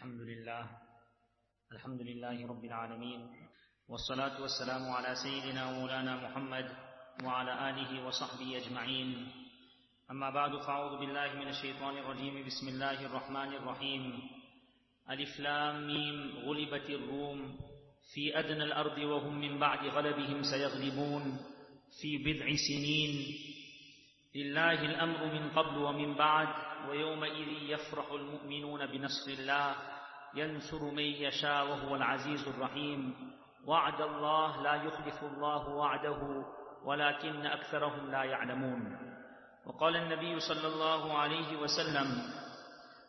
الحمد لله. الحمد لله رب العالمين. والصلاة والسلام على سيدنا مولانا محمد وعلى آله وصحبه أجمعين. أما بعد فأعوذ بالله من الشيطان الرجيم. بسم الله الرحمن الرحيم. ألف لام ميم. غلبت الروم. في أدنى الأرض وهم من بعد غلبهم سيغلبون. في بضع سنين. لله الأمر من قبل ومن بعد. ويومئذ يفرح المؤمنون بنصر الله. ينصر من يشاء وهو العزيز الرحيم. وعد الله لا يخلف الله وعده ولكن أكثرهم لا يعلمون. وقال النبي صلى الله عليه وسلم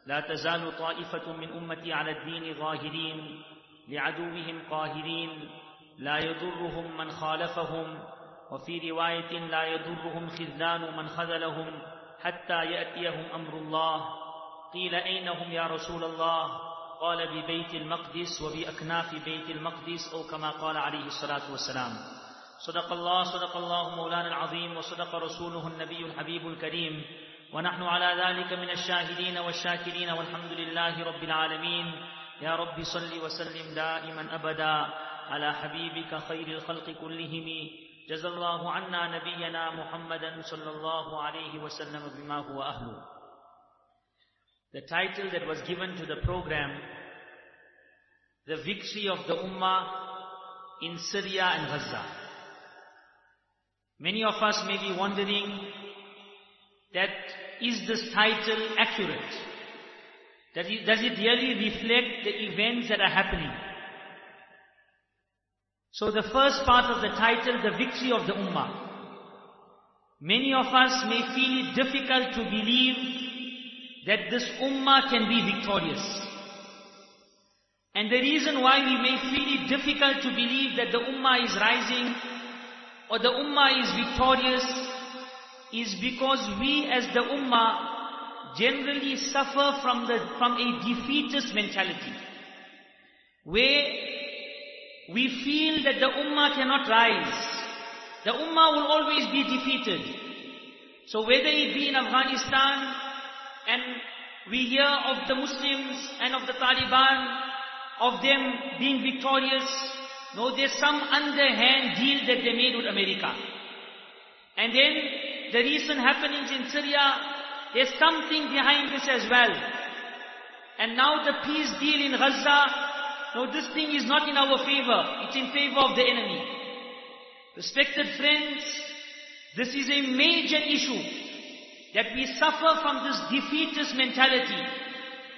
لا تزال طائفة من أمتي على الدين ظاهرين لعدوهم قاهرين لا يضرهم من خالفهم وفي رواية لا يضرهم خذلان من خذلهم حتى يأتيهم أمر الله. قيل أين هم يا رسول الله؟ قال ببيت المقدس وبأكناف بيت المقدس أو كما قال عليه الصلاة والسلام. صدق الله صدق الله مولانا العظيم وصدق رسوله النبي الحبيب الكريم. ونحن على ذلك من الشاهدين والشاكرين والحمد لله رب العالمين. يا رب صل وسلم دائما أبدا على حبيبك خير الخلق كلهم. جزا الله عنا نبينا محمدا صلى الله عليه وسلم بما هو أهله. The title that was given to the program, The Victory of the Ummah in Syria and Gaza. Many of us may be wondering that is this title accurate? Does it, does it really reflect the events that are happening? So the first part of the title, the victory of the Ummah. Many of us may feel it difficult to believe that this Ummah can be victorious. And the reason why we may feel it difficult to believe that the Ummah is rising or the Ummah is victorious is because we as the Ummah generally suffer from, the, from a defeatist mentality. Where we feel that the Ummah cannot rise. The Ummah will always be defeated. So whether it be in Afghanistan and we hear of the Muslims and of the Taliban, of them being victorious, no, there's some underhand deal that they made with America. And then the recent happenings in Syria, there's something behind this as well. And now the peace deal in Gaza, no, this thing is not in our favor. It's in favor of the enemy. Respected friends, this is a major issue that we suffer from this defeatist mentality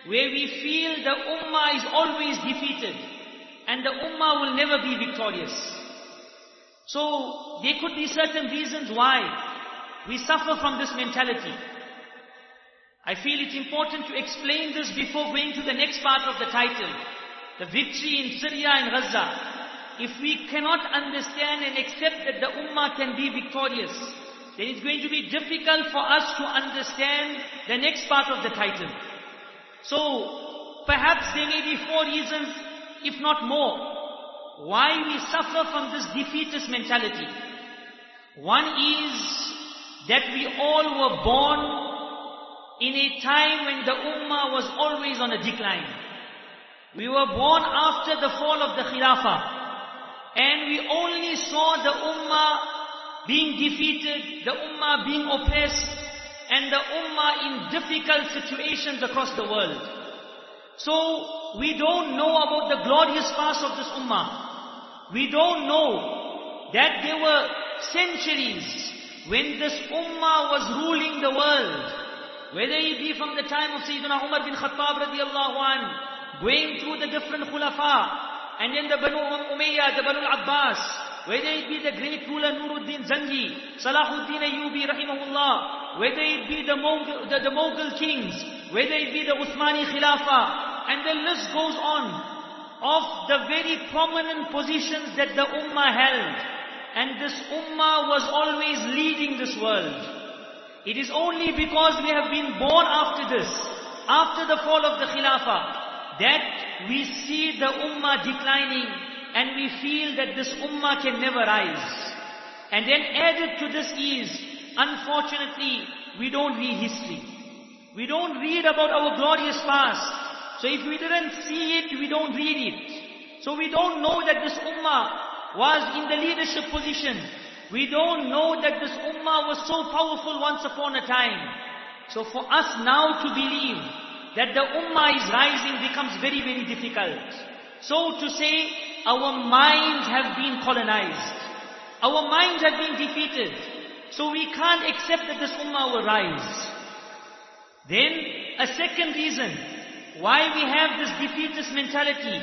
where we feel the ummah is always defeated and the ummah will never be victorious. So there could be certain reasons why we suffer from this mentality. I feel it's important to explain this before going to the next part of the title the victory in Syria and Gaza, if we cannot understand and accept that the Ummah can be victorious, then it's going to be difficult for us to understand the next part of the title. So, perhaps there may be four reasons, if not more, why we suffer from this defeatist mentality. One is that we all were born in a time when the Ummah was always on a decline. We were born after the fall of the Khilafah. And we only saw the Ummah being defeated, the Ummah being oppressed, and the Ummah in difficult situations across the world. So, we don't know about the glorious past of this Ummah. We don't know that there were centuries when this Ummah was ruling the world. Whether it be from the time of Sayyidina Umar bin Khattab radiallahu anhu, going through the different khulafa, and then the Banu Umayyah, the Banu Abbas, whether it be the great ruler Nuruddin Zangi, Salahuddin Ayyubi rahimahullah, whether it be the Mughal, the, the Mughal kings, whether it be the Uthmani Khilafah, and the list goes on of the very prominent positions that the Ummah held. And this Ummah was always leading this world. It is only because we have been born after this, after the fall of the Khilafah, that we see the ummah declining and we feel that this ummah can never rise. And then added to this is, unfortunately, we don't read history. We don't read about our glorious past. So if we didn't see it, we don't read it. So we don't know that this ummah was in the leadership position. We don't know that this ummah was so powerful once upon a time. So for us now to believe that the ummah is rising becomes very, very difficult. So to say, our minds have been colonized. Our minds have been defeated. So we can't accept that this ummah will rise. Then, a second reason why we have this defeatist mentality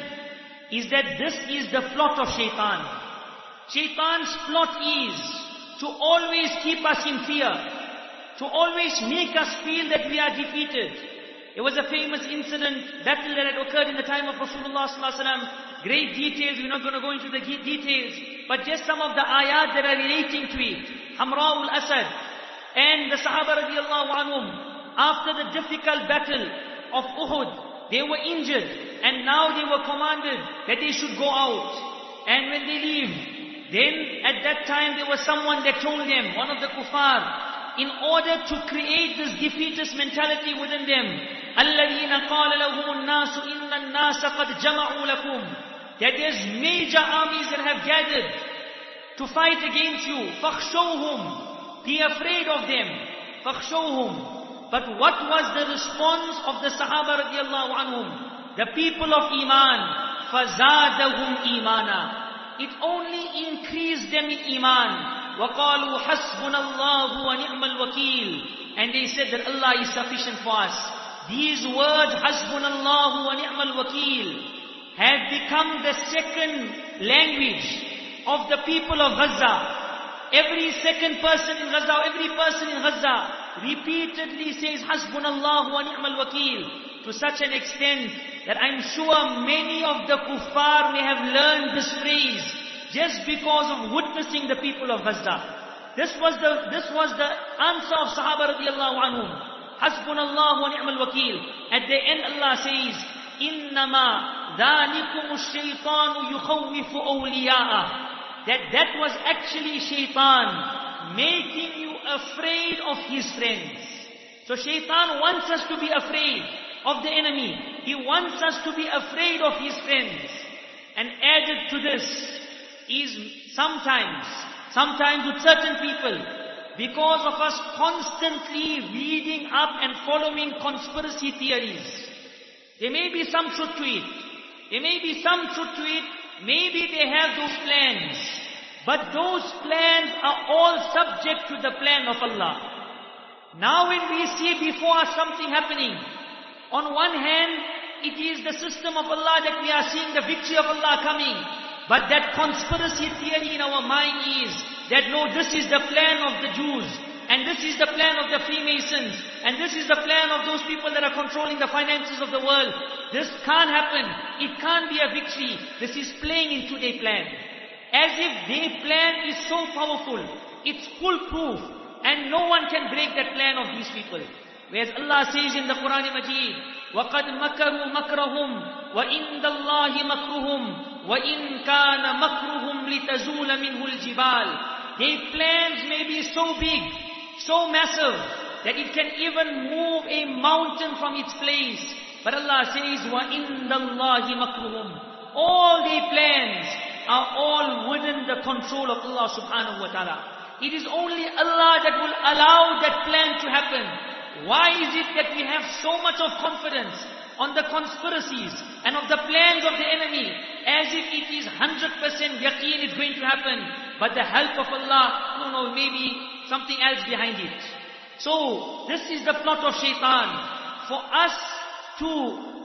is that this is the plot of shaitan. Shaitan's plot is to always keep us in fear, to always make us feel that we are defeated. It was a famous incident, battle that had occurred in the time of Rasulullah sallallahu Great details, we're not going to go into the details, but just some of the ayat that are relating to it. Hamra al-Asad and the Sahaba radiallahu anhum, after the difficult battle of Uhud, they were injured and now they were commanded that they should go out. And when they leave, then at that time there was someone that told them, one of the kuffar, in order to create this defeatist mentality within them, الَّذِينَ قَالَ لَهُمُ النَّاسُ إِنَّ النَّاسَ قَدْ جَمَعُوا لَكُمْ that there's major armies that have gathered to fight against you. فَخْشَوْهُمْ Be afraid of them. فَخْشَوْهُمْ But what was the response of the Sahaba radiallahu anhum? The people of Iman. فَزَادَهُمْ إِيمَانًا It only increased them in Iman. وَقَالُوا حَسْبُنَ اللَّهُ وَنِعْمَ الْوَكِيلُ And they said that Allah is sufficient for us. These words, حَسْبُنَ اللَّهُ وَنِعْمَ الْوَكِيلُ had become the second language of the people of Gaza. Every second person in Gaza, every person in Gaza repeatedly says, Hasbunallah wa ni'mal wakil. To such an extent that I'm sure many of the kuffar may have learned this phrase just because of witnessing the people of Gaza. This was the, this was the answer of Sahaba radiallahu anhum. Hasbunallah wa ni'mal wakil. At the end Allah says, Innama shaitanu yukhawifu awliya'ah. That that was actually shaitan making you afraid of his friends. So shaitan wants us to be afraid of the enemy. He wants us to be afraid of his friends. And added to this is sometimes, sometimes with certain people, because of us constantly reading up and following conspiracy theories, there may be some truth to it. There may be some truth to it. Maybe they have those plans. But those plans are all subject to the plan of Allah. Now when we see before us something happening, on one hand, it is the system of Allah that we are seeing the victory of Allah coming. But that conspiracy theory in our mind is that no, this is the plan of the Jews. And this is the plan of the Freemasons. And this is the plan of those people that are controlling the finances of the world. This can't happen. It can't be a victory. This is playing into their plan. As if their plan is so powerful. It's foolproof. And no one can break that plan of these people. Whereas Allah says in the Quran Majid, وَقَدْ مَكَرُوا مَكْرَهُمْ وَإِنَّ اللَّهِ مَكْرُهُمْ وَإِنْ كَانَ مَكْرُهُمْ لِتَزُولَ مِنْهُ الْجِبَالِ Their plans may be so big, so massive that it can even move a mountain from its place. But Allah says, وَإِنَّ اللَّهِ مَكْرُهُمْ All their plans are all within the control of Allah subhanahu wa ta'ala. It is only Allah that will allow that plan to happen. Why is it that we have so much of confidence on the conspiracies and of the plans of the enemy as if it is 100% yaqeen it's going to happen. But the help of Allah, no, no, maybe something else behind it. So, this is the plot of shaitan. For us to,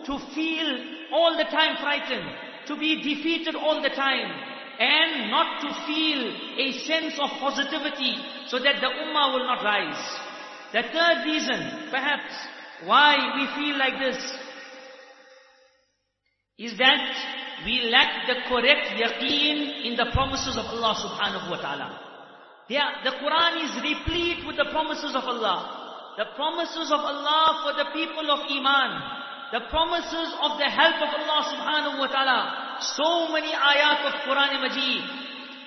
to feel all the time frightened, to be defeated all the time, and not to feel a sense of positivity so that the ummah will not rise. The third reason, perhaps, why we feel like this, is that we lack the correct yaqeen in the promises of Allah subhanahu wa ta'ala. Are, the Quran is replete with the promises of Allah. The promises of Allah for the people of Iman. The promises of the help of Allah subhanahu wa ta'ala. So many ayat of Quran Majid.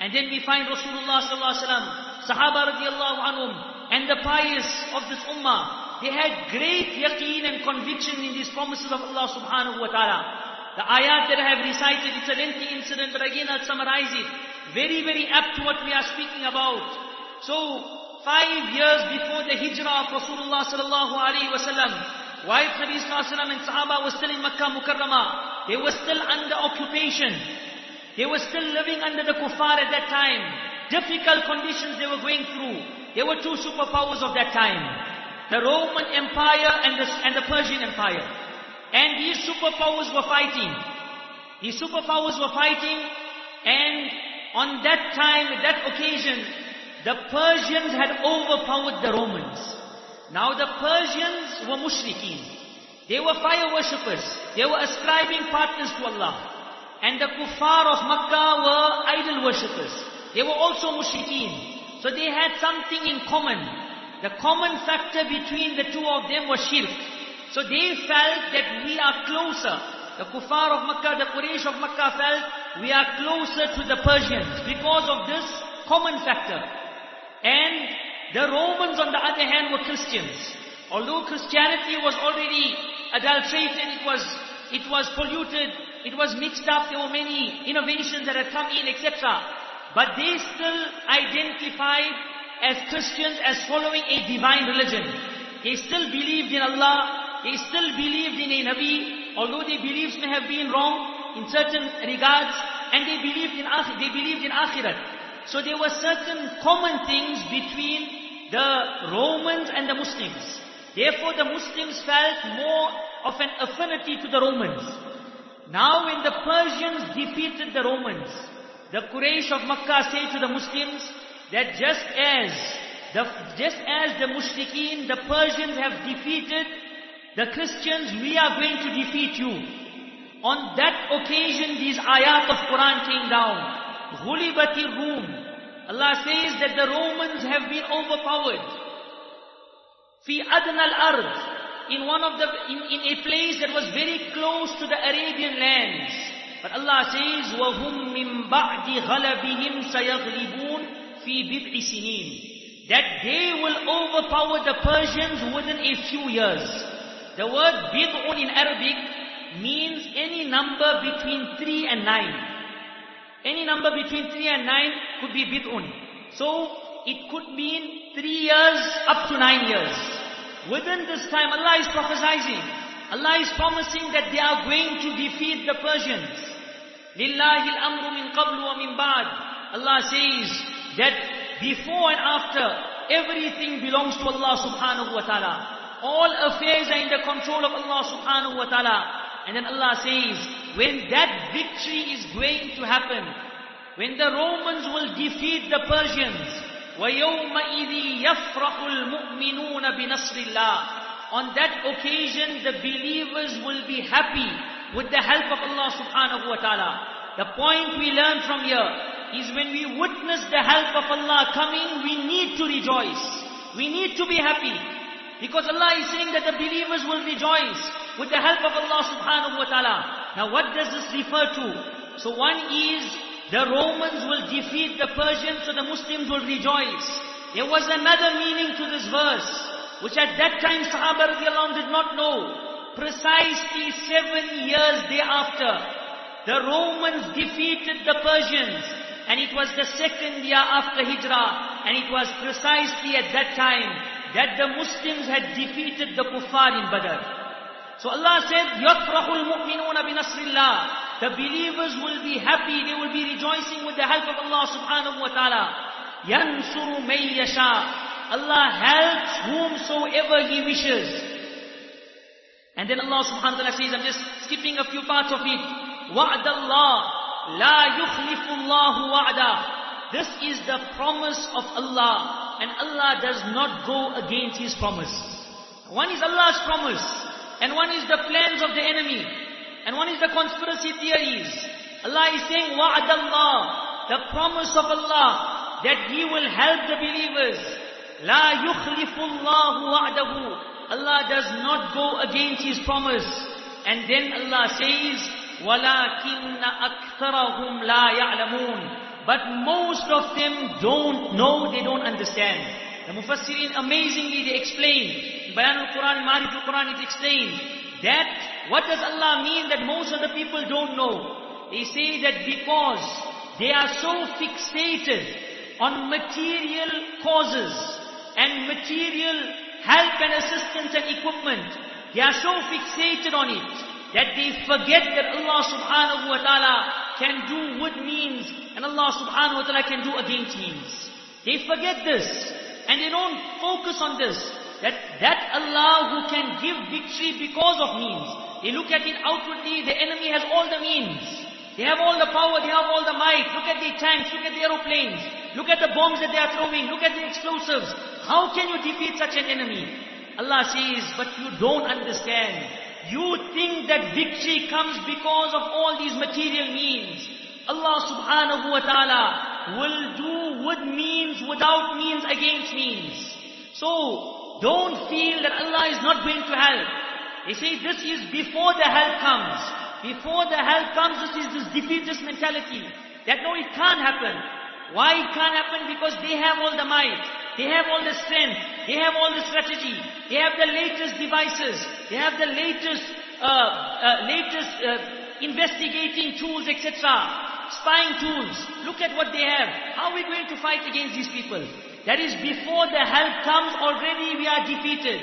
And then we find Rasulullah sallallahu alaihi wasallam, Sahaba radiallahu anhum, and the pious of this ummah. They had great yaqeen and conviction in these promises of Allah subhanahu wa ta'ala. The ayat that I have recited, it's a lengthy incident, but again I'll summarize it. Very, very apt to what we are speaking about. So, five years before the hijrah of Rasulullah sallallahu alaihi wasallam, while Nabi sallallahu and Sahaba were still in Makkah Mukarramah, they were still under occupation. They were still living under the kuffar at that time. Difficult conditions they were going through. There were two superpowers of that time. The Roman Empire and the, and the Persian Empire. And these superpowers were fighting. These superpowers were fighting and on that time, that occasion, the Persians had overpowered the Romans. Now the Persians were mushrikeen. They were fire worshippers. They were ascribing partners to Allah. And the kuffar of Makkah were idol worshippers. They were also mushrikeen. So they had something in common. The common factor between the two of them was shirk. So they felt that we are closer. The kuffar of Makkah, the Quraysh of Makkah felt we are closer to the Persians because of this common factor. And the Romans on the other hand were Christians. Although Christianity was already adulterated, it was, it was polluted, it was mixed up, there were many innovations that had come in, etc. But they still identified as Christians as following a divine religion. They still believed in Allah, they still believed in a Nabi, although their beliefs may have been wrong in certain regards, and they believed in they believed in Akhirat. So there were certain common things between the Romans and the Muslims. Therefore the Muslims felt more of an affinity to the Romans. Now when the Persians defeated the Romans, the Quraysh of Makkah said to the Muslims that just as the, just as the Mushrikeen, the Persians have defeated the Christians, we are going to defeat you. On that occasion, these ayat of Quran came down. غُلِبَتِ Rum. Allah says that the Romans have been overpowered. في أدنى الأرض. In one of the, in, in a place that was very close to the Arabian lands. But Allah says, وَهُمْ مِنْ بَعْدِ غَلَبِهِمْ سَيَغْلِبُونَ فِي بِضْعِ سِنِينَ That they will overpower the Persians within a few years. The word bid'un in Arabic means any number between 3 and 9. Any number between 3 and 9 could be bid'un. So, it could mean 3 years up to 9 years. Within this time, Allah is prophesying. Allah is promising that they are going to defeat the Persians. لِلَّهِ الْأَمْرُ مِنْ قَبْلُ وَمِنْ بَعْدُ Allah says that before and after, everything belongs to Allah subhanahu wa ta'ala. All affairs are in the control of Allah subhanahu wa ta'ala. And then Allah says, when that victory is going to happen, when the Romans will defeat the Persians, وَيَوْمَئِذِ يَفْرَحُ الْمُؤْمِنُونَ بِنَصْرِ اللَّهِ On that occasion, the believers will be happy with the help of Allah subhanahu wa ta'ala. The point we learn from here is when we witness the help of Allah coming, we need to rejoice. We need to be happy. Because Allah is saying that the believers will rejoice with the help of Allah subhanahu wa ta'ala. Now what does this refer to? So one is the Romans will defeat the Persians so the Muslims will rejoice. There was another meaning to this verse, which at that time Sahaba radiallahu did not know. Precisely seven years thereafter, the Romans defeated the Persians. And it was the second year after Hijrah. And it was precisely at that time that the Muslims had defeated the kuffar in Badr. So Allah said, يَفْرَحُ الْمُؤْمِنُونَ بِنَصْرِ اللَّهِ The believers will be happy, they will be rejoicing with the help of Allah subhanahu wa ta'ala. يَنْصُرُ مَن يَشَاءُ Allah helps whomsoever He wishes. And then Allah subhanahu wa ta'ala says, I'm just skipping a few parts of it. وَعْدَ اللَّهِ لَا يُخْلِفُ اللَّهُ وَعْدَهُ This is the promise of Allah and Allah does not go against His promise. One is Allah's promise, and one is the plans of the enemy, and one is the conspiracy theories. Allah is saying, وَعَدَ اللَّهِ The promise of Allah, that He will help the believers. لَا يُخْلِفُ اللَّهُ وَعْدَهُ Allah does not go against His promise. And then Allah says, وَلَكِنَّ أَكْثَرَهُمْ لَا يَعْلَمُونَ but most of them don't know, they don't understand. The Mufassirin amazingly they explain, in Bayan al-Quran, Marif al-Quran it explained, that what does Allah mean that most of the people don't know? They say that because they are so fixated on material causes and material help and assistance and equipment, they are so fixated on it that they forget that Allah subhanahu wa ta'ala can do with means and Allah subhanahu wa ta'ala can do against means. They forget this and they don't focus on this. That, that Allah who can give victory because of means. They look at it outwardly, the enemy has all the means. They have all the power, they have all the might. Look at the tanks, look at the aeroplanes. Look at the bombs that they are throwing, look at the explosives. How can you defeat such an enemy? Allah says, but you don't understand. You think that victory comes because of all these material means. Allah subhanahu wa ta'ala will do with means, without means, against means. So, don't feel that Allah is not going to help. They say this is before the help comes. Before the help comes, this is this defeatist mentality. That no, it can't happen. Why it can't happen? Because they have all the might. They have all the strength. They have all the strategy. They have the latest devices. They have the latest, uh, uh, latest uh, investigating tools, etc. Spying tools. Look at what they have. How are we going to fight against these people? That is before the help comes, already we are defeated.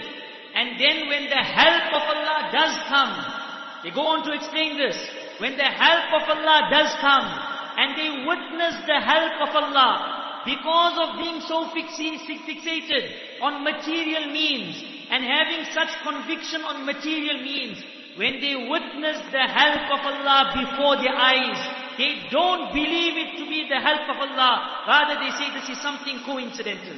And then when the help of Allah does come, they go on to explain this. When the help of Allah does come, and they witness the help of Allah, because of being so fixated on material means, and having such conviction on material means, when they witness the help of Allah before their eyes, they don't believe it to be the help of Allah. Rather they say this is something coincidental.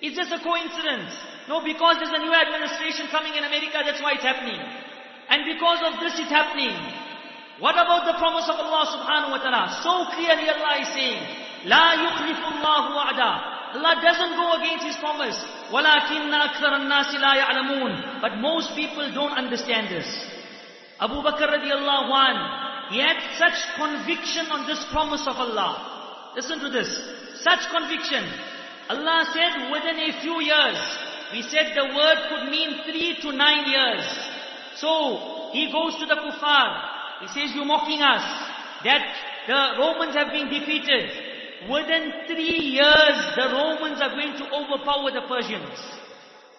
It's just a coincidence. No, because there's a new administration coming in America, that's why it's happening. And because of this it's happening. What about the promise of Allah subhanahu wa ta'ala? So clearly Allah is saying, لا يخلف الله وعدا. Allah doesn't go against His promise. وَلَكِنَّ أَكْثَرَ النَّاسِ لَا يَعْلَمُونَ But most people don't understand this. Abu Bakr radiallahu an, he had such conviction on this promise of Allah. Listen to this. Such conviction. Allah said within a few years, we said the word could mean three to nine years. So, he goes to the kuffar. He says, you're mocking us. That the Romans have been defeated. Within three years, the Romans are going to overpower the Persians.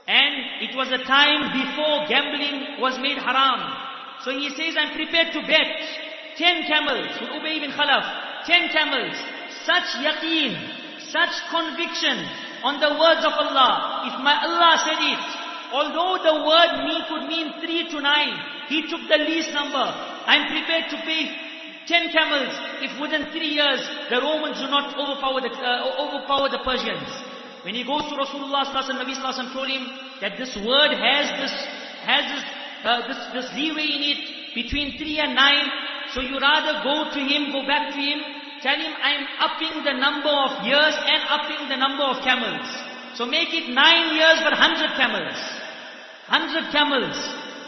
And it was a time before gambling was made haram. So he says, I'm prepared to bet ten camels with Ubay ibn Khalaf. Ten camels. Such yaqeen, such conviction on the words of Allah. If my Allah said it, although the word me could mean three to nine, he took the least number. I'm prepared to pay ten camels if within three years the Romans do not overpower the, uh, overpower the Persians. When he goes to Rasulullah sallallahu alaihi wasallam, told him that this word has this, has this, uh, this, this leeway in it between three and nine. So you rather go to him, go back to him, tell him I'm upping the number of years and upping the number of camels. So make it nine years but hundred camels. Hundred camels.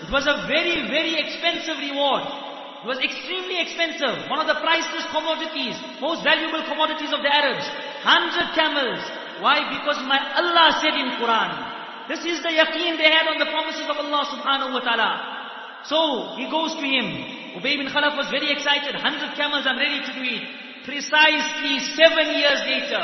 It was a very, very expensive reward. Was extremely expensive. One of the priceless commodities, most valuable commodities of the Arabs. Hundred camels. Why? Because my Allah said in Quran. This is the yaqeen they had on the promises of Allah subhanahu wa ta'ala. So, he goes to him. Ubay bin Khalaf was very excited. Hundred camels, I'm ready to do it. Precisely seven years later,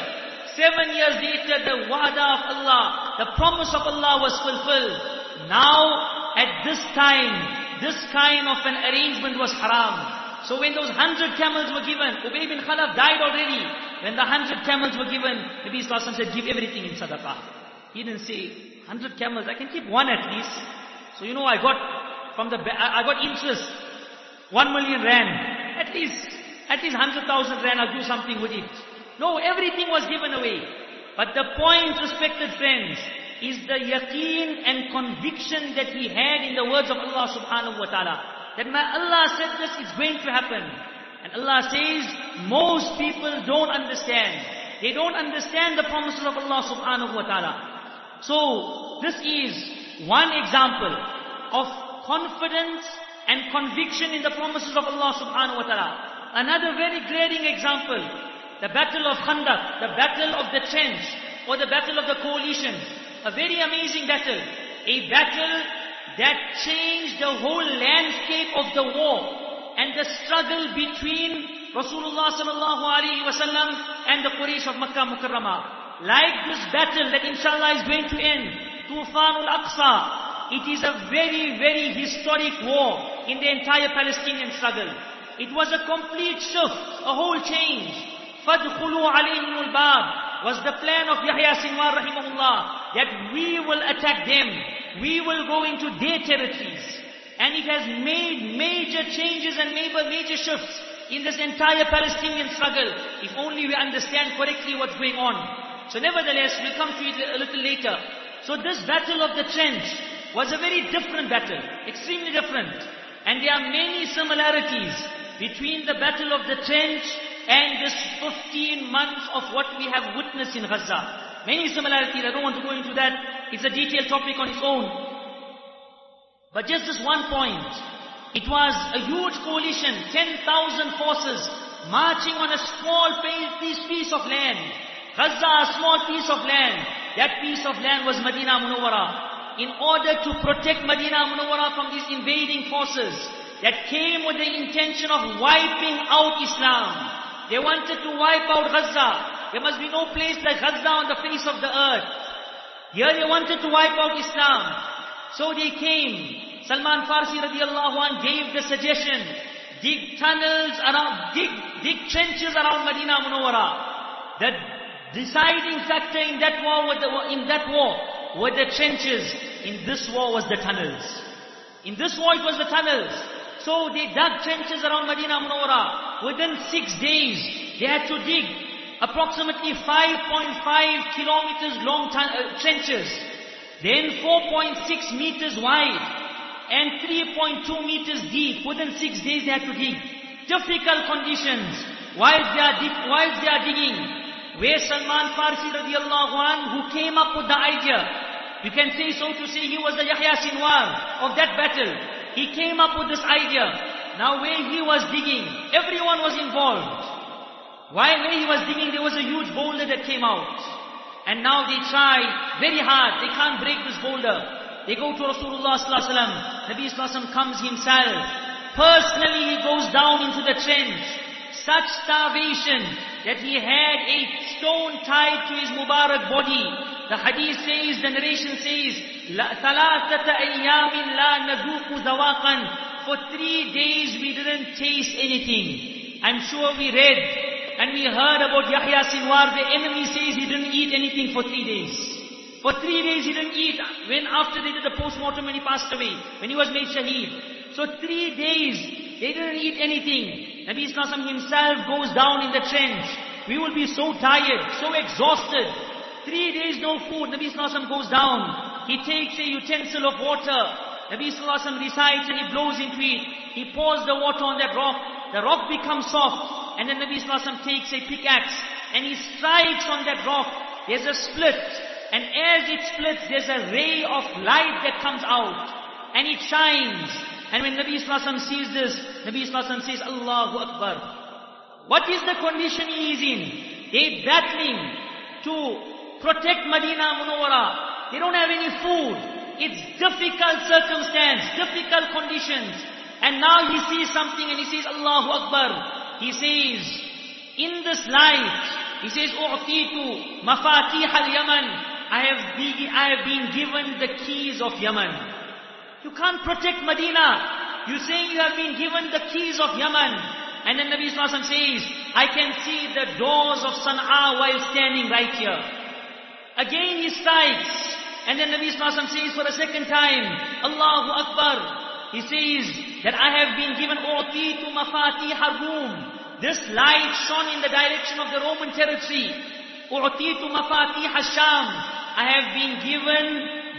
seven years later, the wa'da of Allah, the promise of Allah was fulfilled. Now, at this time, this kind of an arrangement was haram. So when those hundred camels were given, Ubay bin Khalaf died already. When the hundred camels were given, Nabi Sallallahu said, give everything in sadaqah. He didn't say, hundred camels, I can keep one at least. So you know, I got from the, I got interest, one million rand. At least, at least hundred thousand rand, I'll do something with it. No, everything was given away. But the point, respected friends, is the yaqeen and conviction that he had in the words of Allah subhanahu wa ta'ala. That my Allah said this, is going to happen. And Allah says, most people don't understand. They don't understand the promises of Allah subhanahu wa ta'ala. So, this is one example of confidence and conviction in the promises of Allah subhanahu wa ta'ala. Another very glaring example, the battle of Khandaq, the battle of the trench. or the battle of the coalition A very amazing battle. A battle that changed the whole landscape of the war and the struggle between Rasulullah sallallahu alaihi wasallam and the Quraysh of Makkah Mukarramah. Like this battle that inshallah is going to end, Tufan al-Aqsa, it is a very, very historic war in the entire Palestinian struggle. It was a complete shift, a whole change. فَادْخُلُوا عَلَيْهِمُ الْبَابِ was the plan of Yahya Sinwar rahimahullah that we will attack them. We will go into their territories. And it has made major changes and major, shifts in this entire Palestinian struggle, if only we understand correctly what's going on. So nevertheless, we'll come to it a little later. So this battle of the trench was a very different battle, extremely different. And there are many similarities between the battle of the trench and this 15 months of what we have witnessed in Gaza. Many similarities, I don't want to go into that. It's a detailed topic on its own. But just this one point. It was a huge coalition, 10,000 forces marching on a small piece, piece of land. Gaza, a small piece of land. That piece of land was Medina Munawwara in order to protect Medina Munawwara from these invading forces that came with the intention of wiping out Islam. They wanted to wipe out Gaza. There must be no place like Gaza on the face of the earth. Here they wanted to wipe out Islam. So they came. Salman Farsi radiallahu anh gave the suggestion, dig tunnels around, dig, dig trenches around Medina Munawara. The deciding factor in that war, in that war were the trenches. In this war was the tunnels. In this war it was the tunnels. So they dug trenches around Medina Munawara. Within six days, they had to dig approximately 5.5 kilometers long uh, trenches. Then 4.6 meters wide and 3.2 meters deep. Within six days they had to dig. Difficult conditions. while they are, whilst they are digging, where Salman Farsi radiallahu anh, who came up with the idea. You can say so to say he was the Yahya Sinwar of that battle. He came up with this idea. Now where he was digging, everyone was involved. While where he was digging, there was a huge boulder that came out. And now they try very hard. They can't break this boulder. They go to Rasulullah sallallahu alaihi wasallam. Nabi sallallahu comes himself. Personally, he goes down into the trench. Such starvation that he had a stone tied to his Mubarak body. The hadith says, the narration says, ثَلَاثَةَ أَيَّامٍ لَا نَذُوقُ ذَوَاقًا For three days we didn't taste anything. I'm sure we read and we heard about Yahya Sinwar. The enemy says he didn't eat anything for three days. For three days he didn't eat. When after they did the post-mortem when he passed away, when he was made shaheed. So three days they didn't eat anything. Nabi Islam himself goes down in the trench. We will be so tired, so exhausted. Three days no food. Nabi Islam goes down. He takes a utensil of water. Nabi Islam recites and he blows into it. He pours the water on that rock. The rock becomes soft. And then Nabi Islam takes a pickaxe and he strikes on that rock. There's a split. And as it splits, there's a ray of light that comes out. And it shines. And when Nabi Wasallam sees this, Nabi Wasallam says, Allahu Akbar. What is the condition he is in? They're battling to protect Medina Munawwara. They don't have any food. It's difficult circumstance, difficult conditions. And now he sees something and he says, Allahu Akbar. He says, in this light, he says, أُعْطِيتُ مَفَاتِيحَ الْيَمَنِ I have, I have been given the keys of Yemen. You can't protect Medina. You say you have been given the keys of Yemen. And then Nabi Sallallahu says, I can see the doors of Sana'a while standing right here. Again he strikes. And then Nabi Sallallahu says for a second time, Allahu Akbar. He says that I have been given to mafati harum. This light shone in the direction of the Roman territory. to mafati hasham. I have been given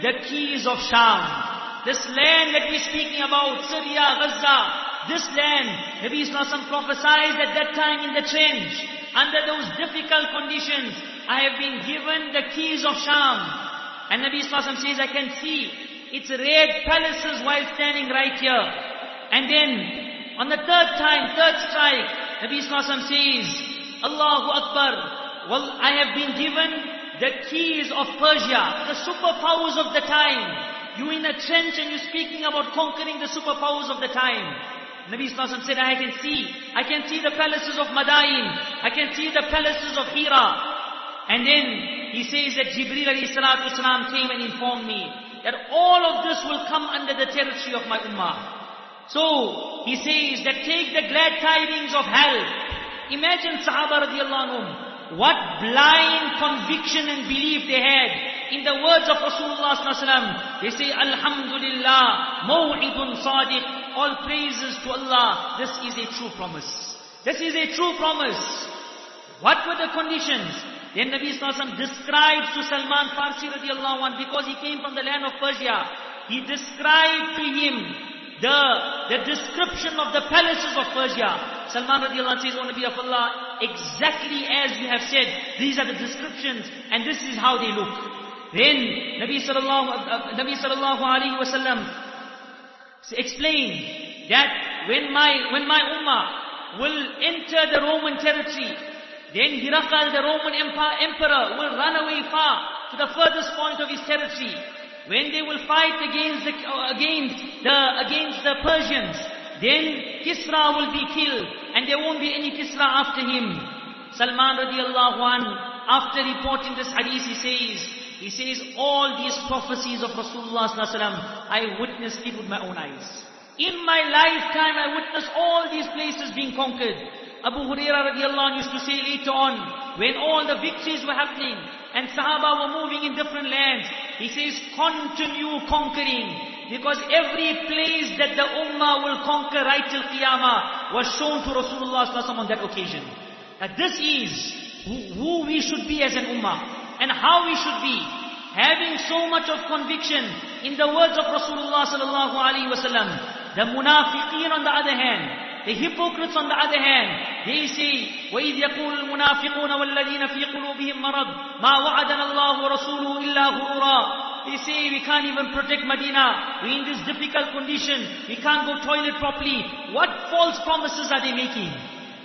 the keys of Sham. This land that we're speaking about, Syria, Gaza, this land, Nabi Islam prophesied at that time in the trench, under those difficult conditions, I have been given the keys of Sham. And Nabi Islam says, I can see its red palaces while standing right here. And then, on the third time, third strike, Nabi Islam says, Allahu Akbar, well, I have been given the keys of Persia, the superpowers of the time. You in a trench and you're speaking about conquering the superpowers of the time. Nabi Sallallahu said, I can see, I can see the palaces of Madain, I can see the palaces of Hira. And then he says that Jibreel alayhi salatu came and informed me that all of this will come under the territory of my ummah. So, he says that take the glad tidings of hell. Imagine Sahaba radiallahu anhum, what blind conviction and belief they had in the words of Rasulullah sallallahu They say, Alhamdulillah, maw'idun sadiq, all praises to Allah. This is a true promise. This is a true promise. What were the conditions? Then Nabi Sallallahu describes to Salman Farsi radiallahu anh, because he came from the land of Persia, he described to him the, the description of the palaces of Persia. Salman radiallahu anh says, O Nabi of Allah, exactly as you have said, these are the descriptions and this is how they look. Then Nabi sallallahu, uh, Nabi sallallahu alayhi wasallam explained that when my, when my ummah will enter the Roman territory, then Hirakal, the Roman emperor, will run away far to the furthest point of his territory. When they will fight against the, against the, against the Persians, then Kisra will be killed and there won't be any Kisra after him. Salman radiallahu an, after reporting this hadith, he says, he says, all these prophecies of Rasulullah I witnessed it with my own eyes. In my lifetime, I witnessed all these places being conquered. Abu Huraira radiallahu anh used to say later on, when all the victories were happening, and Sahaba were moving in different lands, he says, continue conquering. Because every place that the Ummah will conquer right till Qiyamah was shown to Rasulullah on that occasion. That this is who we should be as an Ummah and how we should be. Having so much of conviction in the words of Rasulullah sallallahu alaihi wasallam. The munafiqeen on the other hand, the hypocrites on the other hand, they say, وَإِذْ يَقُولُ الْمُنَافِقُونَ وَالَّذِينَ فِي قُلُوبِهِمْ مَرَضٍ مَا وَعَدَنَا اللَّهُ وَرَسُولُهُ إِلَّا غُرُورًا they say we can't even protect Medina. We're in this difficult condition. We can't go toilet properly. What false promises are they making?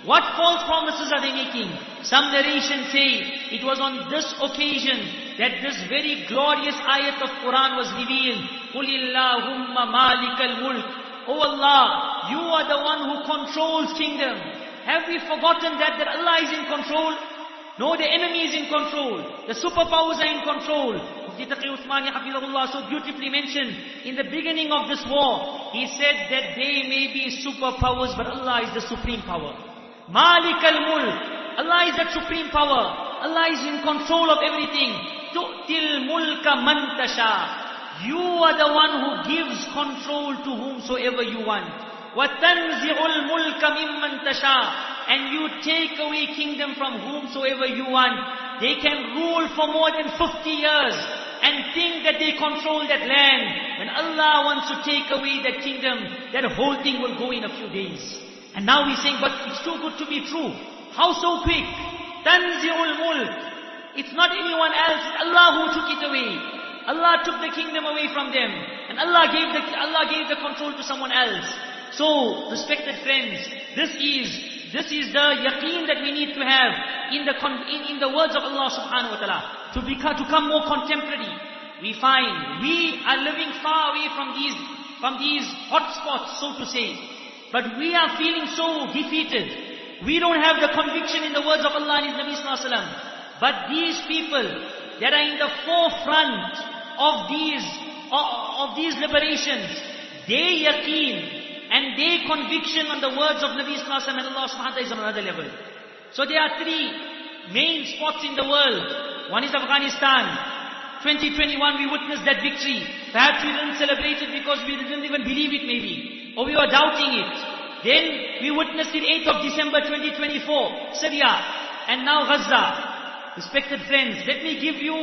What false promises are they making? Some narrations say it was on this occasion that this very glorious ayat of Quran was revealed. قُلِ اللَّهُمَّ مَالِكَ الْمُلْكِ Oh Allah, you are the one who controls kingdom. Have we forgotten that, that Allah is in control? No, the enemy is in control. The superpowers are in control. Mufti Uthmani Hafizahullah so beautifully mentioned in the beginning of this war, he said that they may be superpowers, but Allah is the supreme power. Malik al-Mulk. Allah is the supreme power. Allah is in control of everything. Tu'til mulka man You are the one who gives control to whomsoever you want. وَتَنْزِعُ الْمُلْكَ مِمَّنْ تَشَاءُ and you take away kingdom from whomsoever you want. They can rule for more than 50 years and think that they control that land. When Allah wants to take away that kingdom, that whole thing will go in a few days. And now we're saying, but it's too good to be true. How so quick? Tanzi'ul mulk. It's not anyone else, it's Allah who took it away. Allah took the kingdom away from them. And Allah gave the, Allah gave the control to someone else. So, respected friends, this is, this is the yaqeen that we need to have in the, in, in the words of Allah subhanahu wa ta'ala to become, to come more contemporary. We find we are living far away from these, from these hotspots, so to say. But we are feeling so defeated. We don't have the conviction in the words of Allah and His Nabi Sallallahu Alaihi Wasallam. But these people that are in the forefront of these, of, these liberations, they yaqeen and their conviction on the words of Nabi Sallallahu Alaihi Wasallam and Allah subhanahu wa ta'ala is on another level. So there are three main spots in the world one is Afghanistan. 2021 we witnessed that victory. Perhaps we didn't celebrate it because we didn't even believe it maybe. Or we were doubting it. Then we witnessed it 8th of December 2024, Syria. And now Gaza. Respected friends, let me give you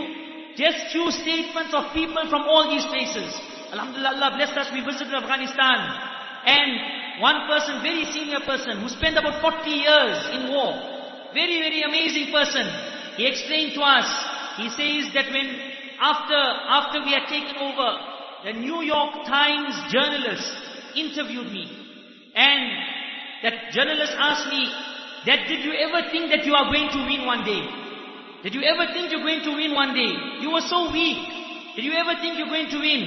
just few statements of people from all these places. Alhamdulillah, Allah blessed us, we visited Afghanistan. And one person, very senior person, who spent about 40 years in war. Very, very amazing person. He explained to us, he says that when, after, after we had taken over, the New York Times journalist interviewed me. And that journalist asked me, that did you ever think that you are going to win one day? Did you ever think you're going to win one day? You were so weak. Did you ever think you're going to win?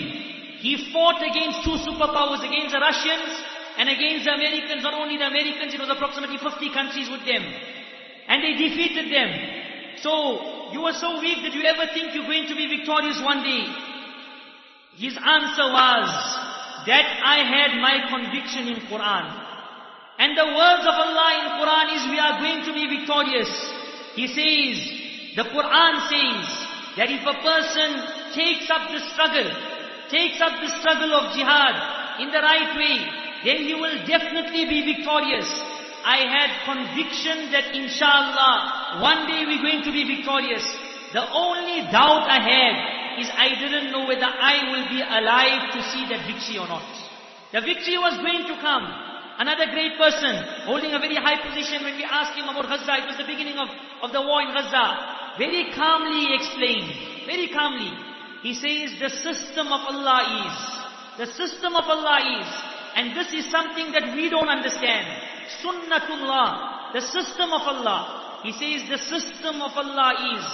He fought against two superpowers, against the Russians and against the Americans. Not only the Americans, it was approximately 50 countries with them. And they defeated them. So, you were so weak that you ever think you're going to be victorious one day? His answer was that I had my conviction in Quran. And the words of Allah in Quran is we are going to be victorious. He says, the Quran says that if a person takes up the struggle, takes up the struggle of jihad in the right way, then he will definitely be victorious. I had conviction that inshallah, one day we're going to be victorious. The only doubt I had is I didn't know whether I will be alive to see that victory or not. The victory was going to come. Another great person, holding a very high position when we asked him about Gaza, it was the beginning of, of the war in Gaza very calmly explained, very calmly. He says the system of Allah is, the system of Allah is, and this is something that we don't understand. Sunnatullah, the system of Allah. He says the system of Allah is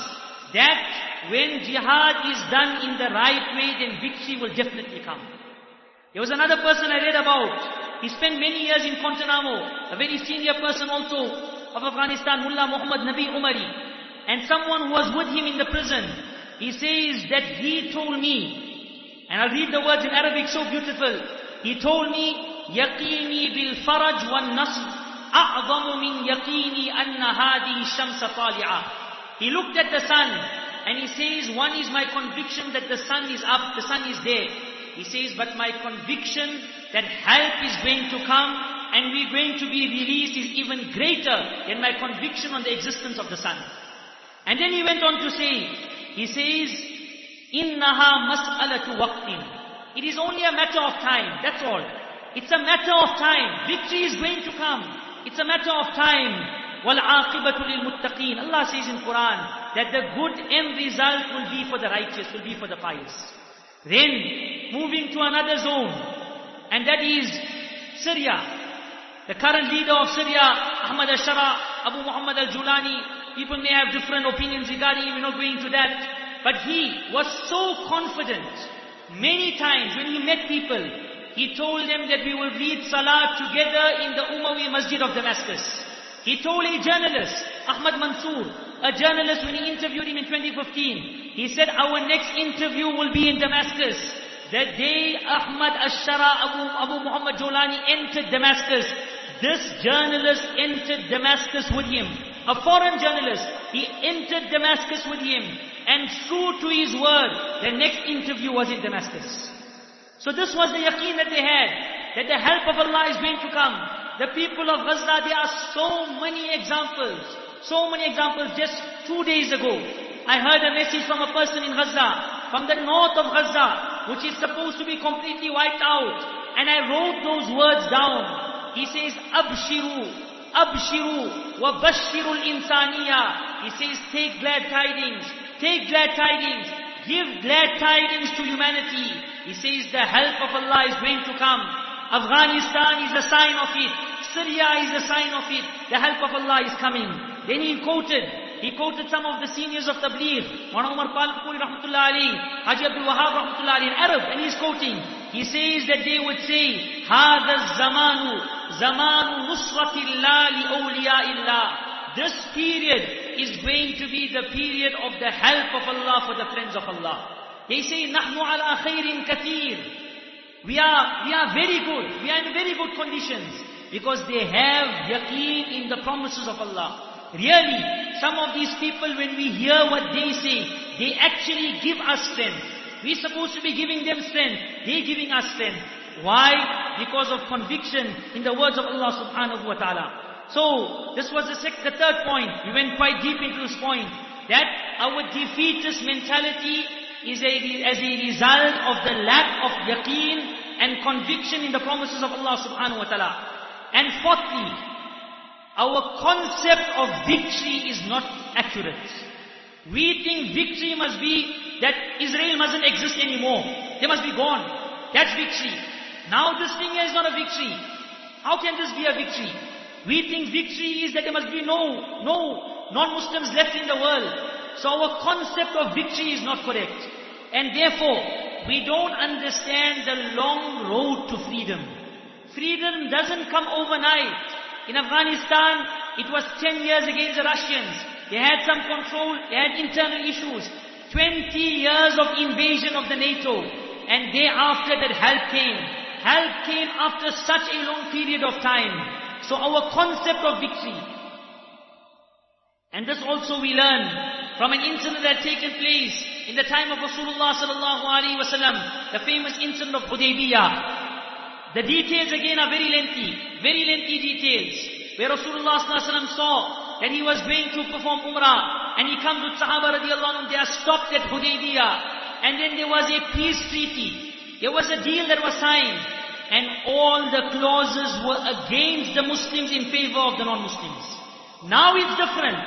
that when jihad is done in the right way, then victory will definitely come. There was another person I read about. He spent many years in Guantanamo, a very senior person also of Afghanistan, Mullah Muhammad Nabi Umari and someone who was with him in the prison, he says that he told me, and I'll read the words in Arabic so beautiful. He told me, يقيني بالفرج والنصر أعظم من يقيني أن هذه الشمس طالعة. He looked at the sun and he says, one is my conviction that the sun is up, the sun is there. He says, but my conviction that help is going to come and we're going to be released is even greater than my conviction on the existence of the sun. And then he went on to say, he says, إِنَّهَا مَسْأَلَةُ وَقْتٍ It is only a matter of time, that's all. It's a matter of time. Victory is going to come. It's a matter of time. وَالْعَاقِبَةُ لِلْمُتَّقِينَ Allah says in Quran that the good end result will be for the righteous, will be for the pious. Then, moving to another zone, and that is Syria. The current leader of Syria, Ahmad al-Shara, Abu Muhammad al-Julani, People may have different opinions regarding him, we're not going into that. But he was so confident. Many times when he met people, he told them that we will read Salah together in the Umayyad Masjid of Damascus. He told a journalist, Ahmad Mansour, a journalist when he interviewed him in 2015, he said, our next interview will be in Damascus. The day Ahmad Ashara Abu, Abu Muhammad Jolani entered Damascus, this journalist entered Damascus with him a foreign journalist, he entered Damascus with him and true to his word, the next interview was in Damascus. So this was the yaqeen that they had, that the help of Allah is going to come. The people of Gaza, there are so many examples, so many examples. Just two days ago, I heard a message from a person in Gaza, from the north of Gaza, which is supposed to be completely wiped out. And I wrote those words down. He says, Abshiru, Abshiru wa bashirul insaniya. He says, take glad tidings, take glad tidings, give glad tidings to humanity. He says the help of Allah is going to come. Afghanistan is a sign of it. Syria is a sign of it. The help of Allah is coming. Then he quoted, he quoted some of the seniors of Tabligh, Mawlana Umar Palpuri rahmatullah alayh, Haji Abdul Wahab rahmatullah alayh in Arab, and he's quoting. He says that they would say, هذا الزمان Zamanu nusratillah li awliya'illah. This period is going to be the period of the help of Allah for the friends of Allah. They say, نحن على خير كثير. We are, we are very good. We are in very good conditions. Because they have yaqeen in the promises of Allah. Really, some of these people, when we hear what they say, they actually give us strength. We're supposed to be giving them strength. They're giving us strength. Why? Because of conviction in the words of Allah subhanahu wa ta'ala. So, this was the, sec- the third point. We went quite deep into this point. That our defeatist mentality is a, as a result of the lack of yaqeen and conviction in the promises of Allah subhanahu wa ta'ala. And fourthly, our concept of victory is not accurate. We think victory must be that Israel mustn't exist anymore. They must be gone. That's victory. Now this thing is not a victory. How can this be a victory? We think victory is that there must be no, no non-Muslims left in the world. So our concept of victory is not correct. And therefore, we don't understand the long road to freedom. Freedom doesn't come overnight. In Afghanistan, it was 10 years against the Russians. They had some control, they had internal issues. 20 years of invasion of the NATO. And thereafter that help came. Help came after such a long period of time. So our concept of victory. And this also we learn from an incident that had taken place in the time of Rasulullah sallallahu alaihi wasallam, the famous incident of Hudaybiyah. The details again are very lengthy, very lengthy details, where Rasulullah sallallahu alaihi wasallam saw that he was going to perform Umrah, and he comes with Sahaba radiallahu anhum, they are stopped at Hudaybiyah, and then there was a peace treaty. There was a deal that was signed, and all the clauses were against the Muslims in favor of the non-Muslims. Now it's different.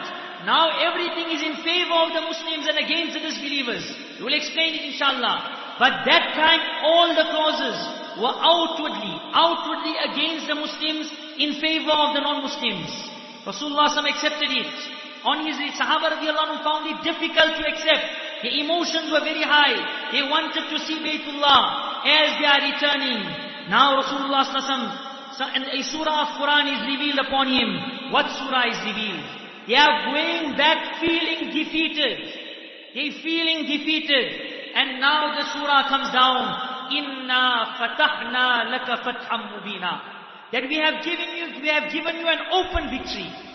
Now everything is in favor of the Muslims and against the disbelievers. We will explain it inshallah. But that time all the clauses were outwardly, outwardly against the Muslims in favor of the non-Muslims. Rasulullah accepted it. On his Sahaba radiallahu found it difficult to accept. The emotions were very high. They wanted to see Baytullah as they are returning. Now Rasulullah and a surah of Quran is revealed upon him. What surah is revealed? They are going back feeling defeated. They feeling defeated. And now the surah comes down. Inna fatahna laka fatham mubina. That we have given you, we have given you an open victory.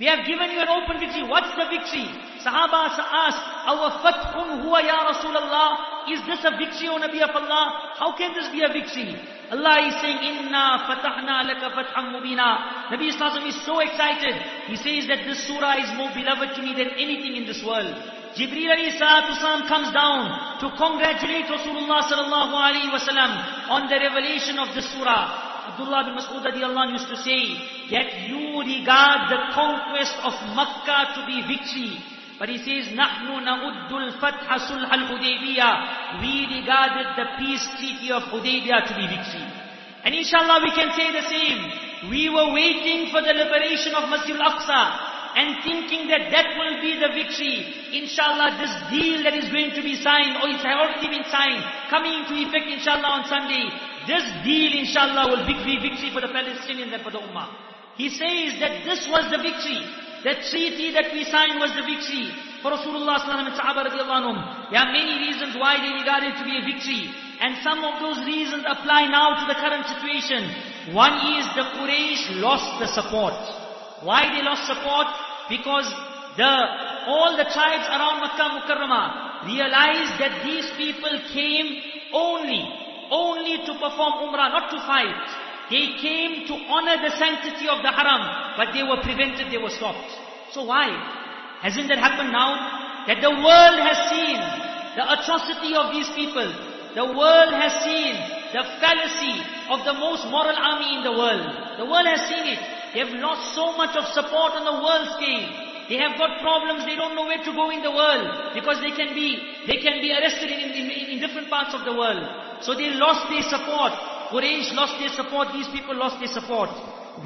We have given you an open victory. What's the victory? Sahaba asked, our fathun huwa ya Rasulallah. Is this a victory, O Nabi of Allah? How can this be a victory? Allah is saying, Inna fatahna laka fatham mubina. Nabi Islam is so excited. He says that this surah is more beloved to me than anything in this world. Jibreel alayhi salatu comes down to congratulate Rasulullah sallallahu alayhi wasallam on the revelation of this surah. Abdullah bin Mas'ud radiallahu used to say that you regard the conquest of Makkah to be victory. But he says, نَحْنُ نَعُدُّ الْفَتْحَ سُلْحَ الْحُدَيْبِيَةِ We regarded the peace treaty of Hudaybiyah to be victory. And inshallah we can say the same. We were waiting for the liberation of Masjid al-Aqsa and thinking that that will be the victory. Inshallah, this deal that is going to be signed, or it's already been signed, coming into effect inshallah on Sunday, this deal inshallah will be victory for the Palestinians and for the Ummah. He says that this was the victory. The treaty that we signed was the victory for Rasulullah and Sahaba radiallahu There are many reasons why they regard it to be a victory. And some of those reasons apply now to the current situation. One is the Quraysh lost the support. Why they lost support? Because the, all the tribes around Makkah Mukarramah realized that these people came only, only to perform Umrah, not to fight. They came to honor the sanctity of the haram, but they were prevented, they were stopped. So why? Hasn't that happened now? That the world has seen the atrocity of these people. The world has seen the fallacy of the most moral army in the world. The world has seen it. They have lost so much of support on the world scale. They have got problems, they don't know where to go in the world because they can be, they can be arrested in, in, in different parts of the world. So they lost their support. Quraysh lost their support, these people lost their support.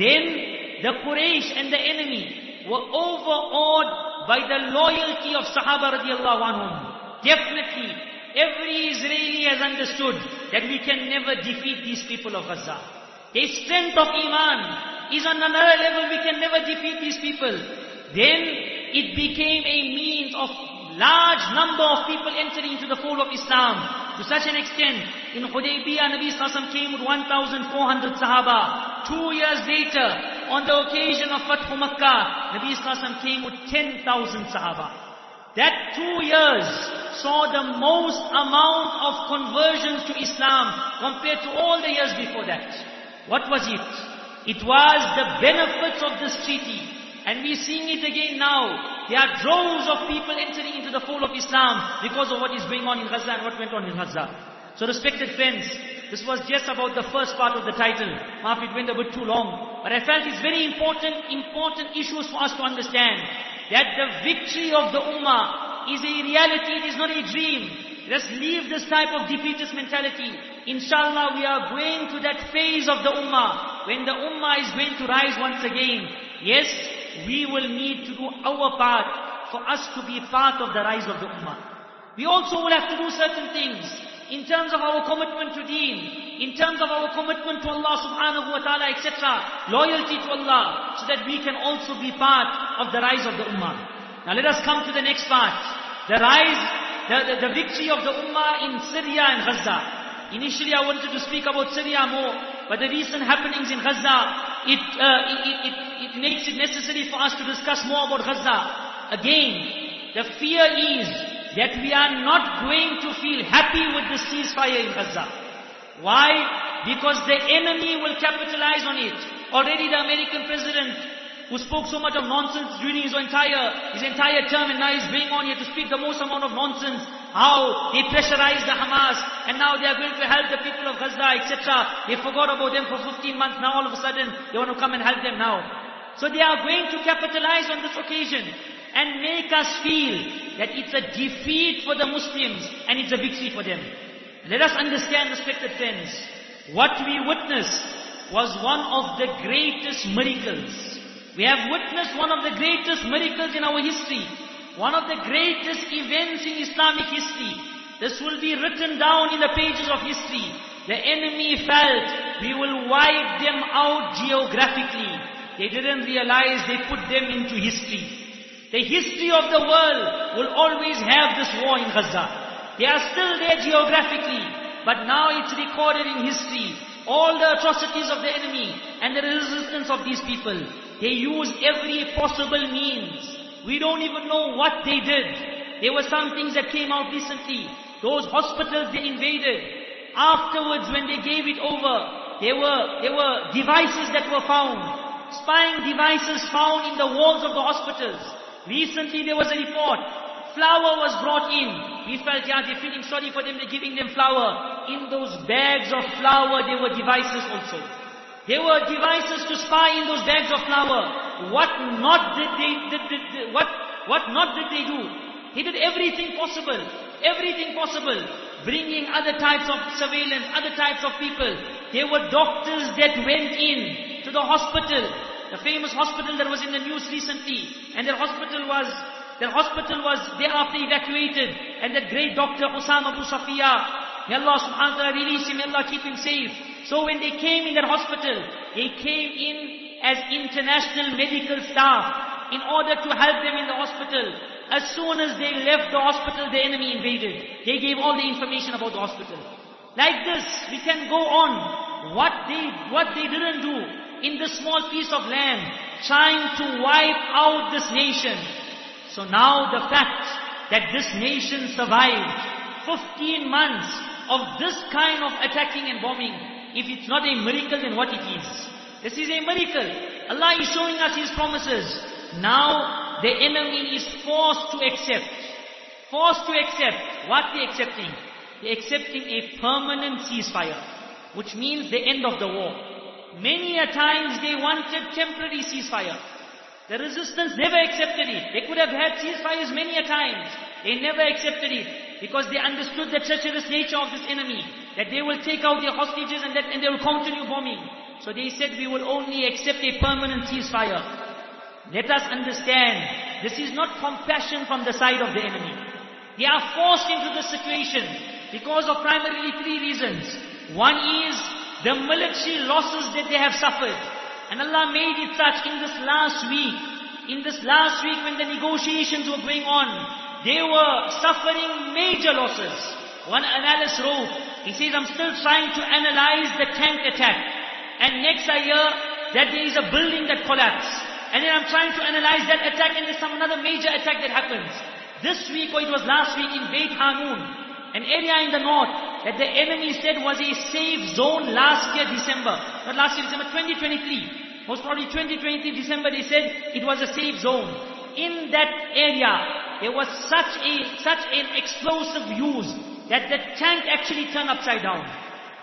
Then the Quraysh and the enemy were overawed by the loyalty of Sahaba radiallahu anhum. Definitely, every Israeli has understood that we can never defeat these people of Gaza. Their strength of Iman is on another level, we can never defeat these people. Then it became a means of large number of people entering into the fold of Islam. To such an extent, in Hudaybiyah, Nabi Sallallahu came with 1,400 Sahaba. Two years later, on the occasion of Fathu Makkah, Nabi Sallallahu came with 10,000 Sahaba. That two years saw the most amount of conversions to Islam compared to all the years before that. What was it? It was the benefits of this treaty. And we're seeing it again now. There are droves of people entering into the fold of Islam because of what is going on in Gaza and what went on in Gaza. So respected friends, this was just about the first part of the title. Half it went a bit too long. But I felt it's very important, important issues for us to understand. That the victory of the Ummah is a reality, it is not a dream. Let's leave this type of defeatist mentality. Inshallah, we are going to that phase of the Ummah, when the Ummah is going to rise once again. Yes, we will need to do our part for us to be part of the rise of the Ummah. We also will have to do certain things in terms of our commitment to deen, in terms of our commitment to Allah subhanahu wa ta'ala, etc., loyalty to Allah, so that we can also be part of the rise of the Ummah. Now let us come to the next part. The rise, the, the, the victory of the Ummah in Syria and Gaza. Initially I wanted to speak about Syria more, but the recent happenings in Gaza, it, uh, it, it, it, makes it necessary for us to discuss more about Gaza. Again, the fear is that we are not going to feel happy with the ceasefire in Gaza. Why? Because the enemy will capitalize on it. Already the American president who spoke so much of nonsense during his entire, his entire term and now he's going on here to speak the most amount of nonsense. How he pressurized the Hamas and now they are going to help the people of Gaza, etc. They forgot about them for 15 months. Now all of a sudden they want to come and help them now. So they are going to capitalize on this occasion and make us feel that it's a defeat for the Muslims and it's a victory for them. Let us understand, respected friends, what we witnessed was one of the greatest miracles. We have witnessed one of the greatest miracles in our history. One of the greatest events in Islamic history. This will be written down in the pages of history. The enemy felt we will wipe them out geographically. They didn't realize they put them into history. The history of the world will always have this war in Gaza. They are still there geographically, but now it's recorded in history. All the atrocities of the enemy and the resistance of these people. They use every possible means. We don't even know what they did. There were some things that came out recently. Those hospitals they invaded. Afterwards, when they gave it over, there were, there were devices that were found. Spying devices found in the walls of the hospitals. Recently there was a report. Flour was brought in. We felt, yeah, they're feeling sorry for them, they're giving them flour. In those bags of flour, there were devices also. There were devices to spy in those bags of flour. What not did they, did, did, did, what, what not did they do? He did everything possible. Everything possible. Bringing other types of surveillance, other types of people. There were doctors that went in to the hospital the famous hospital that was in the news recently, and their hospital was, their hospital was thereafter evacuated, and that great doctor Osama Abu Safiya, may Allah subhanahu wa ta'ala release him, may Allah keep him safe. So when they came in that hospital, they came in as international medical staff in order to help them in the hospital. As soon as they left the hospital, the enemy invaded. They gave all the information about the hospital. Like this, we can go on. What they, what they didn't do, in this small piece of land, trying to wipe out this nation. So now the fact that this nation survived 15 months of this kind of attacking and bombing, if it's not a miracle, then what it is? This is a miracle. Allah is showing us His promises. Now the enemy is forced to accept. Forced to accept. What they accepting? They're accepting a permanent ceasefire, which means the end of the war. Many a times they wanted temporary ceasefire. The resistance never accepted it. They could have had ceasefires many a times. They never accepted it because they understood the treacherous nature of this enemy. That they will take out their hostages and, that, and they will continue bombing. So they said we will only accept a permanent ceasefire. Let us understand, this is not compassion from the side of the enemy. They are forced into this situation because of primarily three reasons. One is the military losses that they have suffered. And Allah made it such in this last week, in this last week when the negotiations were going on, they were suffering major losses. One analyst wrote, he says, I'm still trying to analyze the tank attack. And next I hear that there is a building that collapsed. And then I'm trying to analyze that attack and there's some another major attack that happens. This week or it was last week in Beit Hanun, an area in the north that the enemy said was a safe zone last year December. Not last year December, 2023. Most probably 2023 December they said it was a safe zone. In that area, there was such a, such an explosive use that the tank actually turned upside down.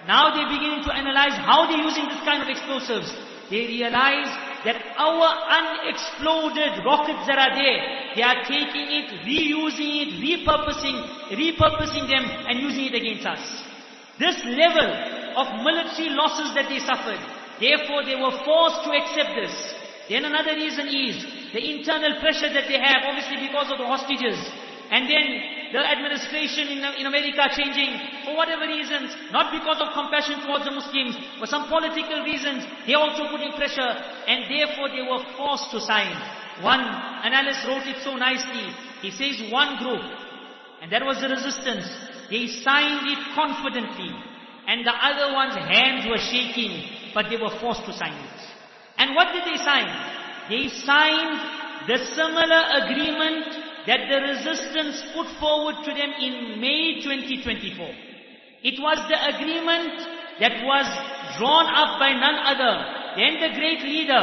Now they're beginning to analyze how they're using this kind of explosives. They realize that our unexploded rockets that are there, they are taking it, reusing it, repurposing, repurposing them and using it against us. This level of military losses that they suffered, therefore they were forced to accept this. Then another reason is, the internal pressure that they have, obviously because of the hostages. And then the administration in, in America changing for whatever reasons, not because of compassion towards the Muslims, for some political reasons, they also putting pressure and therefore they were forced to sign. One analyst wrote it so nicely. He says one group, and that was the resistance, they signed it confidently. And the other one's hands were shaking, but they were forced to sign it. And what did they sign? They signed the similar agreement that the resistance put forward to them in May 2024. It was the agreement that was drawn up by none other than the great leader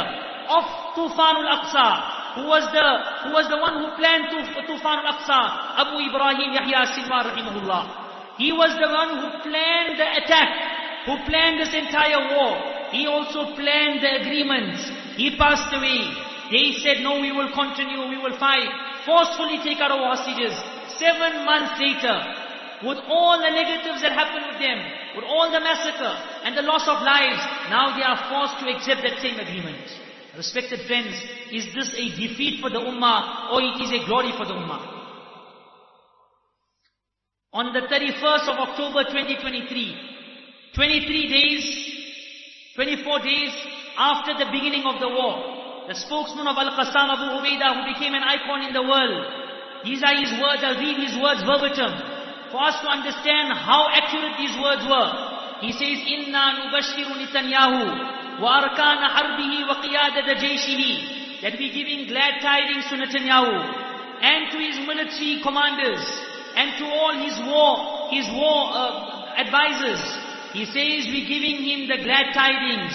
of Tufan al-Aqsa, who was the, who was the one who planned Tufan al-Aqsa, Abu Ibrahim Yahya Sinwar rahimahullah. He was the one who planned the attack, who planned this entire war. He also planned the agreements. He passed away. They said, no, we will continue, we will fight forcefully take out our hostages. Seven months later, with all the negatives that happened with them, with all the massacre and the loss of lives, now they are forced to accept that same agreement. Respected friends, is this a defeat for the Ummah or it is a glory for the Ummah? On the 31st of October 2023, 23 days, 24 days after the beginning of the war, the spokesman of Al-Qassam Abu Ubaidah who became an icon in the world. These are his words, I'll read his words verbatim for us to understand how accurate these words were. He says, Inna nubashiru Netanyahu wa arkana harbihi wa qiyadada jayshihi that we're giving glad tidings to Netanyahu and to his military commanders and to all his war, his war uh, advisors. He says, we're giving him the glad tidings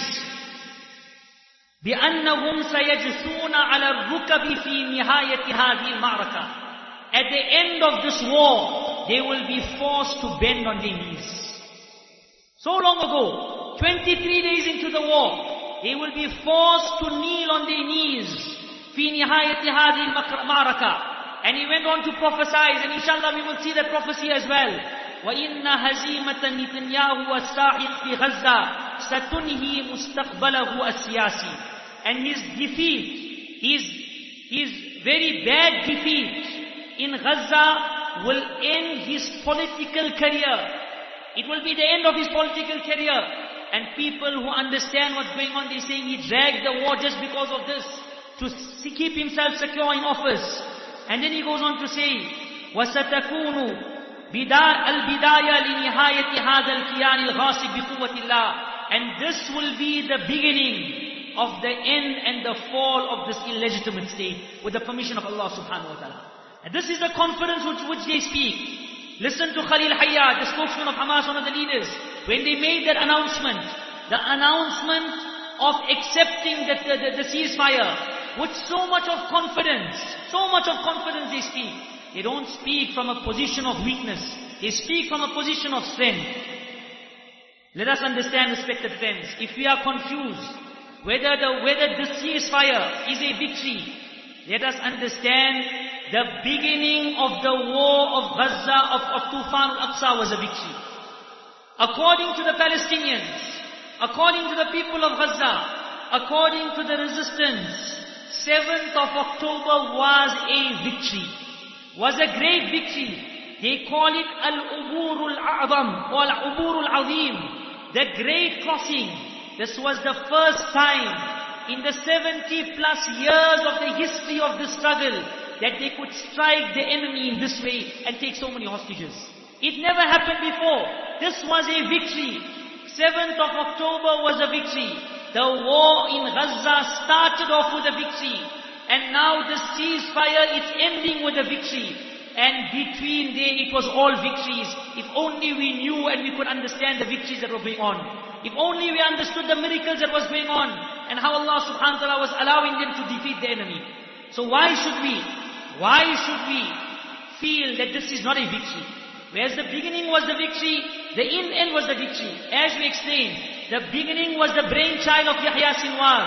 بأنهم سيجثون على الركب في نهاية هذه المعركة. At the end of this war, they will be forced to bend on their knees. So long ago, 23 days into the war, they will be forced to kneel on their knees في نهاية هذه المعركة. And he went on to prophesy, and inshallah we will see that prophecy as well. وإن هزيمة نتنياهو والساحق في غزة ستنهي مستقبله السياسي and his defeat, his, his very bad defeat in Gaza will end his political career. It will be the end of his political career. And people who understand what's going on, they say he dragged the war just because of this, to keep himself secure in office. And then he goes on to say, وستكون البداية لنهاية هذا الكيان الغاصب بقوة الله. And this will be the beginning of the end and the fall of this illegitimate state with the permission of Allah subhanahu wa ta'ala. And this is the confidence which, which they speak. Listen to Khalil Hayat, the spokesman of Hamas, one of the leaders. When they made that announcement, the announcement of accepting the, the, the, the ceasefire, with so much of confidence, so much of confidence they speak. They don't speak from a position of weakness. They speak from a position of strength. Let us understand, respected friends, if we are confused, whether the whether this ceasefire is a victory. Let us understand the beginning of the war of Gaza, of, of Tufan al-Aqsa was a victory. According to the Palestinians, according to the people of Gaza, according to the resistance, 7th of October was a victory, was a great victory. They call it Al-Ubur al-A'zam or Al-Ubur al-Azim, the great crossing. This was the first time in the 70 plus years of the history of the struggle that they could strike the enemy in this way and take so many hostages. It never happened before. This was a victory. 7th of October was a victory. The war in Gaza started off with a victory. And now the ceasefire is ending with a victory. And between there it was all victories. If only we knew and we could understand the victories that were going on. If only we understood the miracles that was going on and how Allah subhanahu wa ta'ala was allowing them to defeat the enemy. So why should we, why should we feel that this is not a victory? Whereas the beginning was the victory, the end was the victory. As we explained, the beginning was the brainchild of Yahya Sinwar.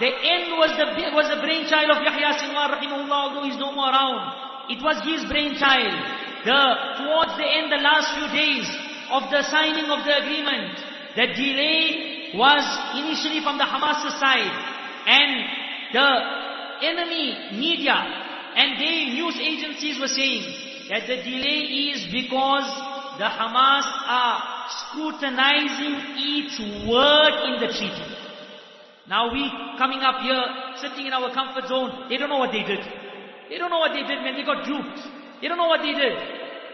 The end was the, was the brainchild of Yahya Sinwar, rahimahullah, although he's no more around. It was his brainchild. The, towards the end, the last few days of the signing of the agreement, the delay was initially from the Hamas side and the enemy media and they news agencies were saying that the delay is because the Hamas are scrutinizing each word in the treaty. Now we coming up here, sitting in our comfort zone, they don't know what they did. They don't know what they did, man. They got duped. They don't know what they did.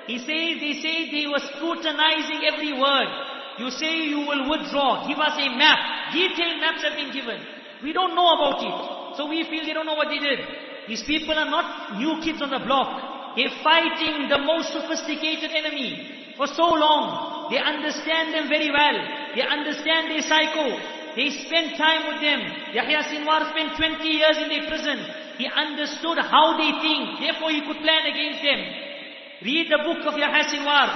He says, they say they were scrutinizing every word. You say you will withdraw. Give us a map. Detailed maps have been given. We don't know about it. So we feel they don't know what they did. These people are not new kids on the block. They're fighting the most sophisticated enemy for so long. They understand them very well. They understand their psycho. They spent time with them. Yahya Sinwar spent 20 years in their prison. He understood how they think. Therefore he could plan against them. Read the book of Yahya Sinwar,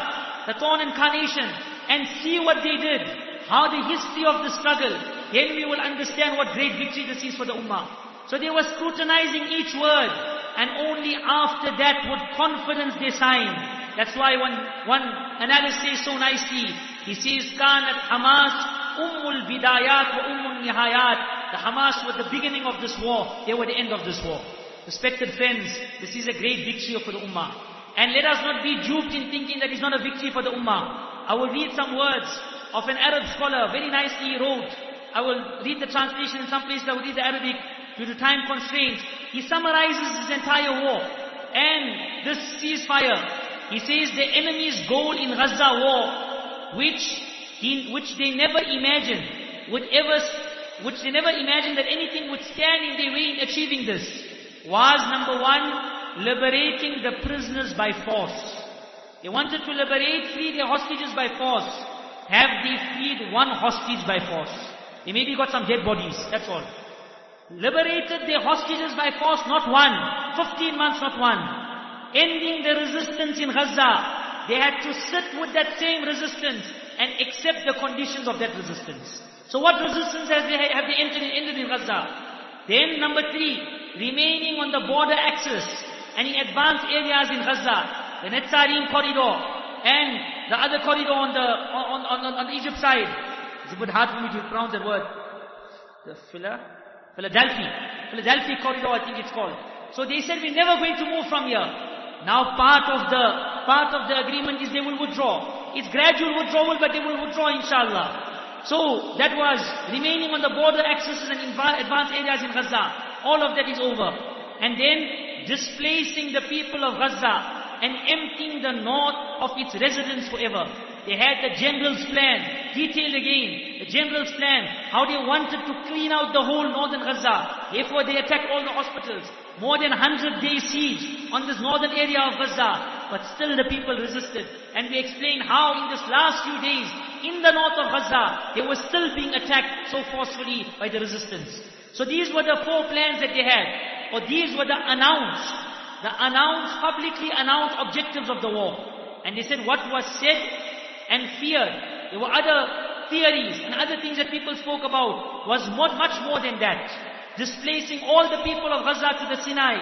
The Thorn and Carnation, and see what they did. How the history of the struggle. Then we will understand what great victory this is for the Ummah. So they were scrutinizing each word. And only after that would confidence they sign. That's why one, one analyst says so nicely. He says, كانت Hamas Ummul Bidayat wa Ummul Nihayat. The Hamas were the beginning of this war. They were the end of this war. Respected friends, this is a great victory for the Ummah. And let us not be duped in thinking that it's not a victory for the Ummah. I will read some words of an Arab scholar, very nicely he wrote. I will read the translation in some places, I will read the Arabic due to time constraints. He summarizes his entire war and this ceasefire. He says the enemy's goal in Gaza war, which in which they never imagined would ever, which they never imagined that anything would stand in their way in achieving this, was number one, liberating the prisoners by force. They wanted to liberate, free their hostages by force. Have they freed one hostage by force? They maybe got some dead bodies, that's all. Liberated their hostages by force, not one. Fifteen months, not one. Ending the resistance in Gaza. They had to sit with that same resistance and accept the conditions of that resistance. So what resistance have they, have they entered, ended in Gaza? Then number three, remaining on the border axis and in advanced areas in Gaza, the Netzarim corridor and the other corridor on the, on, on, on, on the Egypt side. It's a bit hard for me to pronounce that word. The Phila, Philadelphia, Philadelphia corridor I think it's called. So they said we're never going to move from here. Now part of the, part of the agreement is they will withdraw. It's gradual withdrawal, but they will withdraw inshallah. So, that was remaining on the border accesses and advanced areas in Gaza. All of that is over. And then, displacing the people of Gaza and emptying the north of its residents forever. They had the general's plan, detailed again, the general's plan, how they wanted to clean out the whole northern Gaza. Therefore they attacked all the hospitals. More than 100 days siege on this northern area of Gaza. But still the people resisted. And we explained how in this last few days, in the north of Gaza, they were still being attacked so forcefully by the resistance. So these were the four plans that they had. Or these were the announced, the announced, publicly announced objectives of the war. And they said what was said and feared. There were other theories and other things that people spoke about was more, much more than that. Displacing all the people of Gaza to the Sinai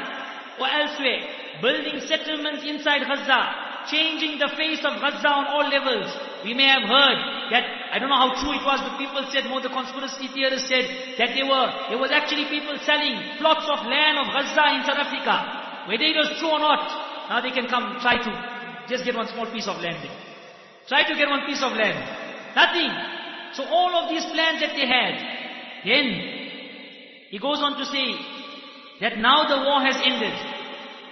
or elsewhere building settlements inside Gaza, changing the face of Gaza on all levels. We may have heard that, I don't know how true it was, but people said, more the conspiracy theorists said, that there were, there was actually people selling plots of land of Gaza in South Africa. Whether it was true or not, now they can come try to just get one small piece of land there. Try to get one piece of land. Nothing. So all of these plans that they had, then he goes on to say that now the war has ended.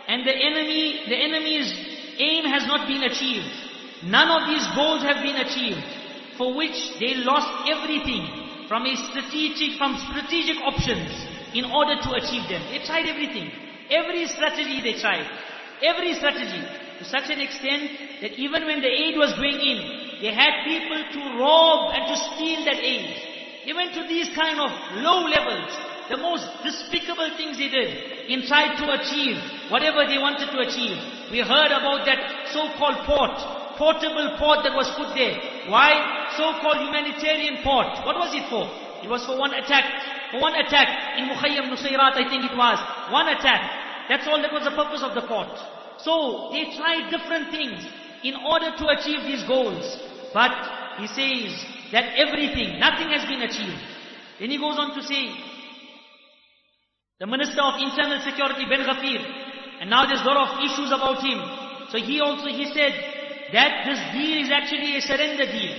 And the enemy, the enemy's aim has not been achieved. None of these goals have been achieved, for which they lost everything from a strategic, from strategic options in order to achieve them. They tried everything. Every strategy they tried. Every strategy. To such an extent that even when the aid was going in, they had people to rob and to steal that aid. Went to these kind of low levels the most despicable things they did in trying to achieve whatever they wanted to achieve. We heard about that so-called port, portable port that was put there. Why? So-called humanitarian port. What was it for? It was for one attack. For one attack in Mukhayyam Nusayrat, I think it was. One attack. That's all that was the purpose of the port. So, they tried different things in order to achieve these goals. But, he says that everything, nothing has been achieved. Then he goes on to say, the Minister of Internal Security, Ben Gvir. And now there's a lot of issues about him. So he also, he said that this deal is actually a surrender deal.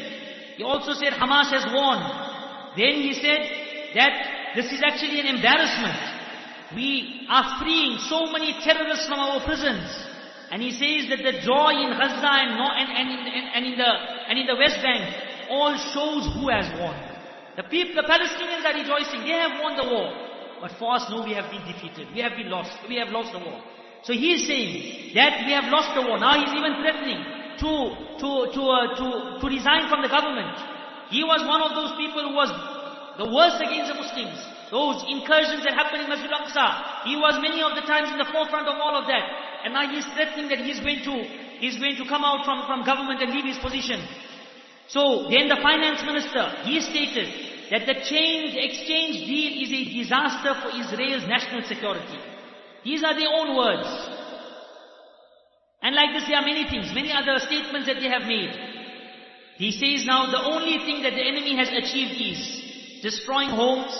He also said Hamas has won. Then he said that this is actually an embarrassment. We are freeing so many terrorists from our prisons. And he says that the joy in Gaza and, and, and, in, and, in the, and in the West Bank all shows who has won. The people, the Palestinians are rejoicing. They have won the war. But for us, no, we have been defeated. We have been lost. We have lost the war. So he is saying that we have lost the war. Now he's even threatening to, to, to, uh, to, to resign from the government. He was one of those people who was the worst against the Muslims. Those incursions that happened in Masjid al-Aqsa. He was many of the times in the forefront of all of that. And now he's threatening that he's going to, he's going to come out from, from government and leave his position. So then the finance minister, he stated that the change exchange deal is a disaster for Israel's national security. These are their own words. And like this there are many things, many other statements that they have made. He says now the only thing that the enemy has achieved is destroying homes,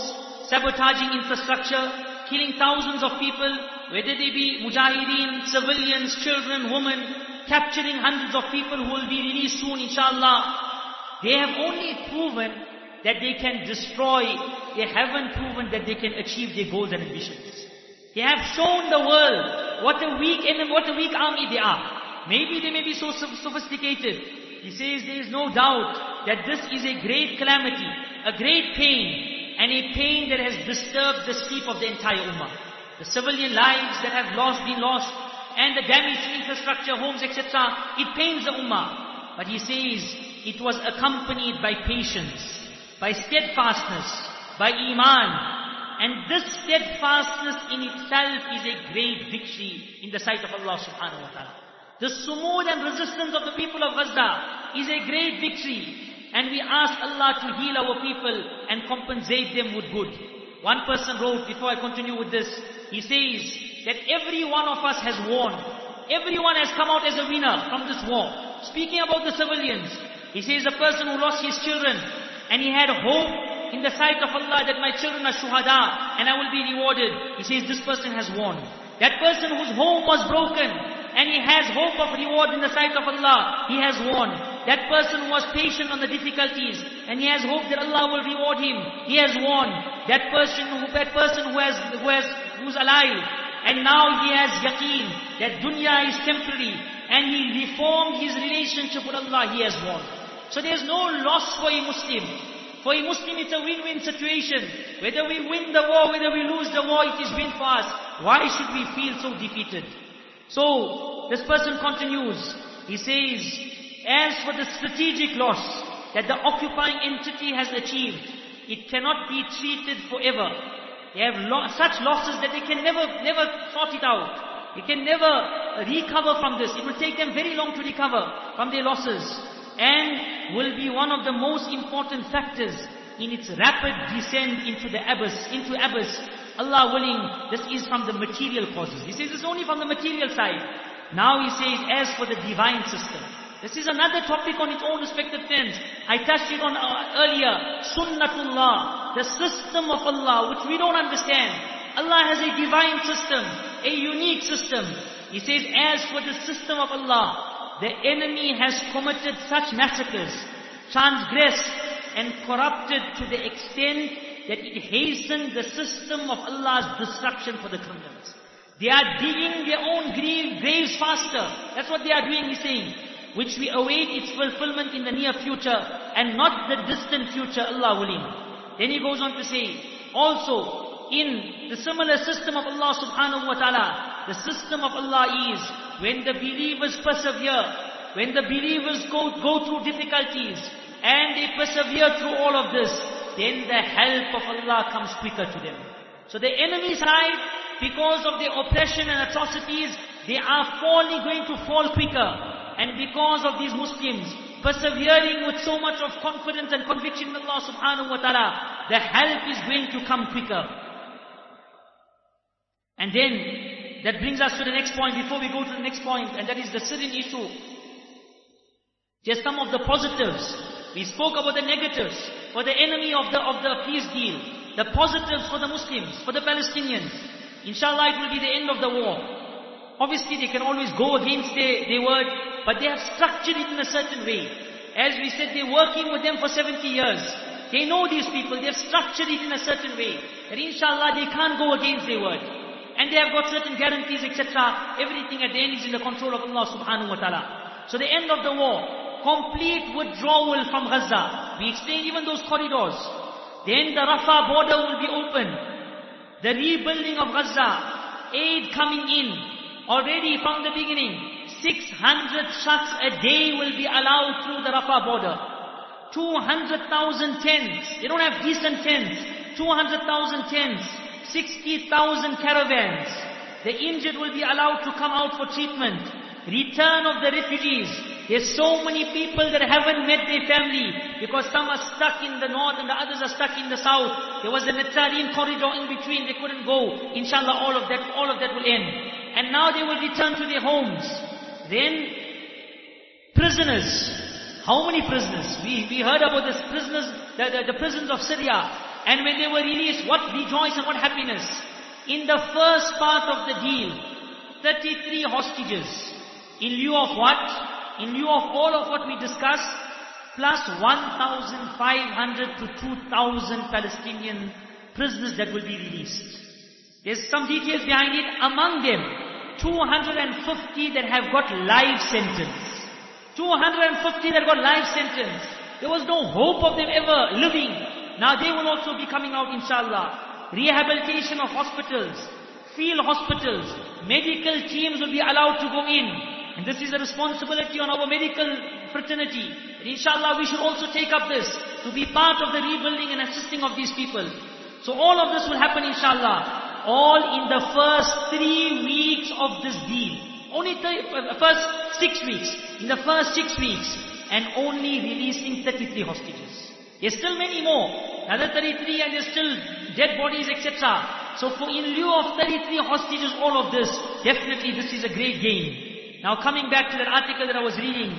sabotaging infrastructure, killing thousands of people, whether they be mujahideen, civilians, children, women, capturing hundreds of people who will be released soon inshallah. They have only proven that they can destroy, they haven't proven that they can achieve their goals and ambitions. They have shown the world what a weak enemy, what a weak army they are. Maybe they may be so sophisticated. He says there is no doubt that this is a great calamity, a great pain, and a pain that has disturbed the sleep of the entire ummah. The civilian lives that have lost, been lost, and the damage to infrastructure, homes, etc. It pains the ummah. But he says, it was accompanied by patience, by steadfastness, by iman. And this steadfastness in itself is a great victory in the sight of Allah subhanahu wa ta'ala. The sumud and resistance of the people of Gaza is a great victory. And we ask Allah to heal our people and compensate them with good. One person wrote, before I continue with this, he says that every one of us has won. Everyone has come out as a winner from this war. Speaking about the civilians, he says a person who lost his children and he had hope in the sight of Allah that my children are shuhada and I will be rewarded. He says this person has won. That person whose home was broken and he has hope of reward in the sight of Allah, he has won. That person was patient on the difficulties and he has hope that Allah will reward him, he has won. That person who, that person who has, who has, who's alive and now he has yaqeen that dunya is temporary and he reformed his relationship with Allah, he has won. So there's no loss for a Muslim. For a Muslim it's a win-win situation. Whether we win the war, whether we lose the war, it is win for us. Why should we feel so defeated? So, this person continues. He says, as for the strategic loss that the occupying entity has achieved, it cannot be treated forever. They have lo such losses that they can never, never sort it out. They can never recover from this. It will take them very long to recover from their losses. And will be one of the most important factors in its rapid descent into the abyss, into abyss. Allah willing, this is from the material causes. He says it's only from the material side. Now he says, as for the divine system. This is another topic on its own respective terms. I touched it on uh, earlier. Sunnatullah, the system of Allah, which we don't understand. Allah has a divine system, a unique system. He says, as for the system of Allah, the enemy has committed such massacres, transgressed and corrupted to the extent that it hastened the system of Allah's destruction for the criminals. They are digging their own graves faster. That's what they are doing, he's saying. Which we await its fulfillment in the near future and not the distant future, Allah willing. Then he goes on to say, also, in the similar system of Allah subhanahu wa ta'ala, the system of Allah is when the believers persevere, when the believers go, go through difficulties, and they persevere through all of this, then the help of Allah comes quicker to them. So the enemy side, because of the oppression and atrocities, they are falling, going to fall quicker. And because of these Muslims persevering with so much of confidence and conviction in Allah subhanahu wa ta'ala, the help is going to come quicker. And then, that brings us to the next point, before we go to the next point, and that is the Syrian issue. Just some of the positives. We spoke about the negatives for the enemy of the, of the peace deal. the positives for the Muslims, for the Palestinians. Inshallah it will be the end of the war. Obviously they can always go against their, their word, but they have structured it in a certain way. As we said, they're working with them for 70 years. They know these people, they have structured it in a certain way. That inshallah they can't go against their word. And they have got certain guarantees, etc. Everything at the end is in the control of Allah subhanahu wa ta'ala. So the end of the war, complete withdrawal from Gaza. We explained even those corridors. Then the Rafah border will be open. The rebuilding of Gaza, aid coming in. Already from the beginning, 600 trucks a day will be allowed through the Rafah border. 200,000 tents. They don't have decent tents. 200,000 tents. 60,000 caravans. The injured will be allowed to come out for treatment. Return of the refugees. There's so many people that haven't met their family because some are stuck in the north and the others are stuck in the south. There was an Italian corridor in between, they couldn't go. Inshallah all of that, all of that will end. And now they will return to their homes. Then, prisoners. How many prisoners? We, we heard about this prisoners, the, the, the prisons of Syria. And when they were released, what rejoice and what happiness. In the first part of the deal, 33 hostages. In lieu of what? In lieu of all of what we discussed, plus 1,500 to 2,000 Palestinian prisoners that will be released. There's some details behind it. Among them, 250 that have got life sentence. 250 that got life sentence. There was no hope of them ever living. Now they will also be coming out inshallah. Rehabilitation of hospitals, field hospitals, medical teams will be allowed to go in. And this is a responsibility on our medical fraternity. And inshallah we should also take up this to be part of the rebuilding and assisting of these people. So all of this will happen inshallah. All in the first three weeks of this deal. Only the uh, first six weeks. In the first six weeks. And only releasing 33 hostages. There's still many more. Another 33 and there's still dead bodies, etc. So for in lieu of 33 hostages, all of this, definitely this is a great gain. Now coming back to that article that I was reading,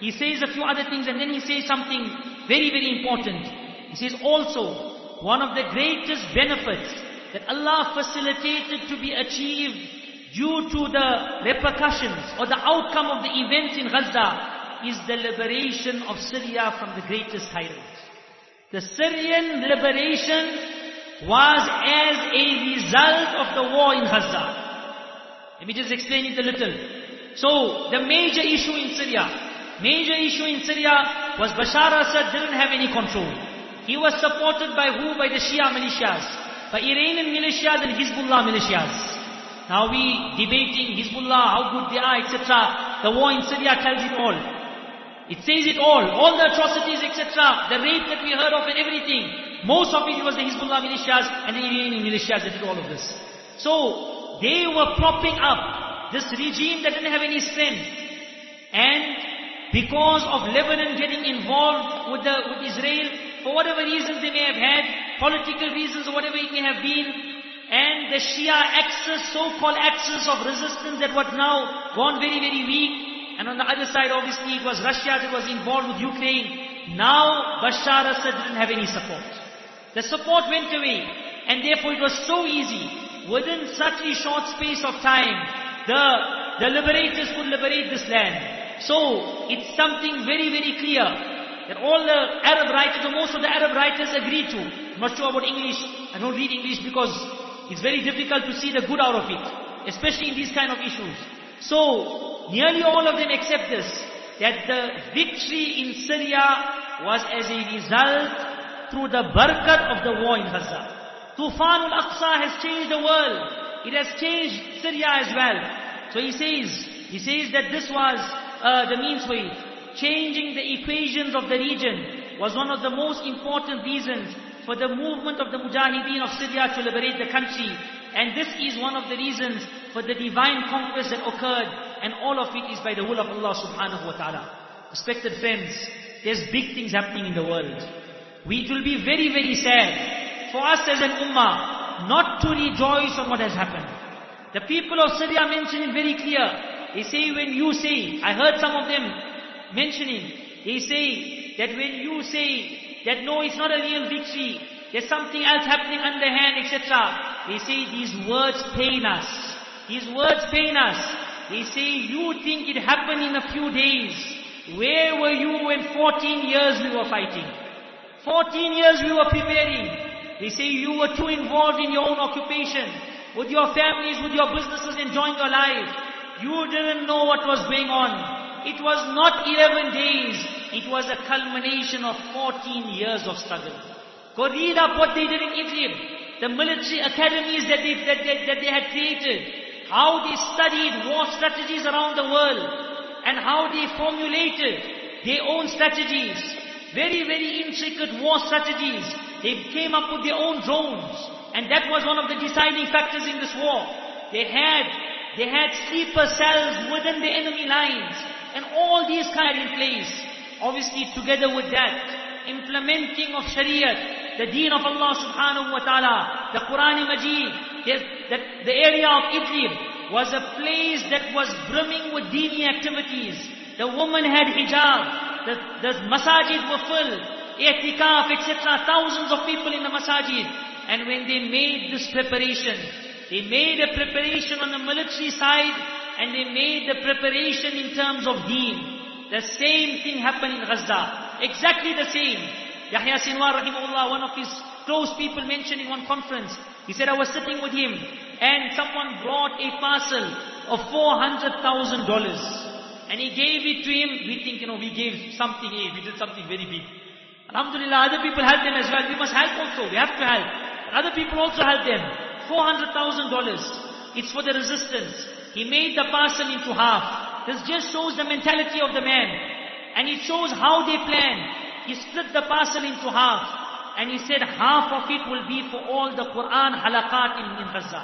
he says a few other things and then he says something very, very important. He says also, one of the greatest benefits that Allah facilitated to be achieved due to the repercussions or the outcome of the events in Gaza is the liberation of Syria from the greatest tyrant. The Syrian liberation was as a result of the war in Gaza. Let me just explain it a little. So, the major issue in Syria, major issue in Syria was Bashar Assad didn't have any control. He was supported by who? By the Shia militias, by Iranian militias and Hezbollah militias. Now we debating Hezbollah, how good they are, etc. The war in Syria tells it all. It says it all. All the atrocities, etc. The rape that we heard of and everything. Most of it was the Hezbollah militias and the Iranian militias that did all of this. So, they were propping up this regime that didn't have any strength. And because of Lebanon getting involved with, the, with Israel, for whatever reasons they may have had, political reasons or whatever it may have been, and the Shia axis, so-called axis of resistance that was now gone very, very weak, and on the other side, obviously, it was Russia that was involved with Ukraine. Now, Bashar Assad didn't have any support. The support went away. And therefore, it was so easy. Within such a short space of time, the, the liberators could liberate this land. So, it's something very, very clear that all the Arab writers, or most of the Arab writers agree to. I'm not sure about English. I don't read English because it's very difficult to see the good out of it. Especially in these kind of issues. So, nearly all of them accept this, that the victory in Syria was as a result through the barakat of the war in Gaza. Tufan al-Aqsa has changed the world. It has changed Syria as well. So he says, he says that this was uh, the means for it. Changing the equations of the region was one of the most important reasons for the movement of the Mujahideen of Syria to liberate the country. And this is one of the reasons for the divine conquest that occurred. And all of it is by the will of Allah subhanahu wa ta'ala. Respected friends, there's big things happening in the world. We, will be very, very sad for us as an ummah not to rejoice on what has happened. The people of Syria mention it very clear. They say when you say, I heard some of them mentioning, they say that when you say that no, it's not a real victory, there's something else happening underhand, etc. They say these words pain us. These words pain us. They say you think it happened in a few days. Where were you when 14 years we were fighting? 14 years we were preparing. They say you were too involved in your own occupation, with your families, with your businesses, enjoying your life. You didn't know what was going on. It was not 11 days. It was a culmination of 14 years of struggle. Go read up what they did in Idlib. The military academies that they, that, they, that they had created. How they studied war strategies around the world. And how they formulated their own strategies. Very, very intricate war strategies. They came up with their own drones. And that was one of the deciding factors in this war. They had, they had sleeper cells within the enemy lines. And all these kind in place. Obviously together with that, implementing of Shariah, the deen of Allah subhanahu wa ta'ala, the Quran Majid, the, the, the area of Idlib was a place that was brimming with dini activities. The woman had hijab, the, the masajid were full, i'tikaf, etc. Thousands of people in the masajid. And when they made this preparation, they made a preparation on the military side, and they made the preparation in terms of deen. The same thing happened in Gaza. Exactly the same. Yahya Sinwar rahimahullah, one of his close people mentioned in one conference. He said, I was sitting with him and someone brought a parcel of $400,000. And he gave it to him. We think, you know, we gave something, eh, we did something very big. Alhamdulillah, other people helped them as well. We must help also. We have to help. Other people also help them. $400,000. It's for the resistance. He made the parcel into half. This just shows the mentality of the man. And it shows how they plan. He split the parcel into half. And he said half of it will be for all the Quran halaqat in, in Gaza.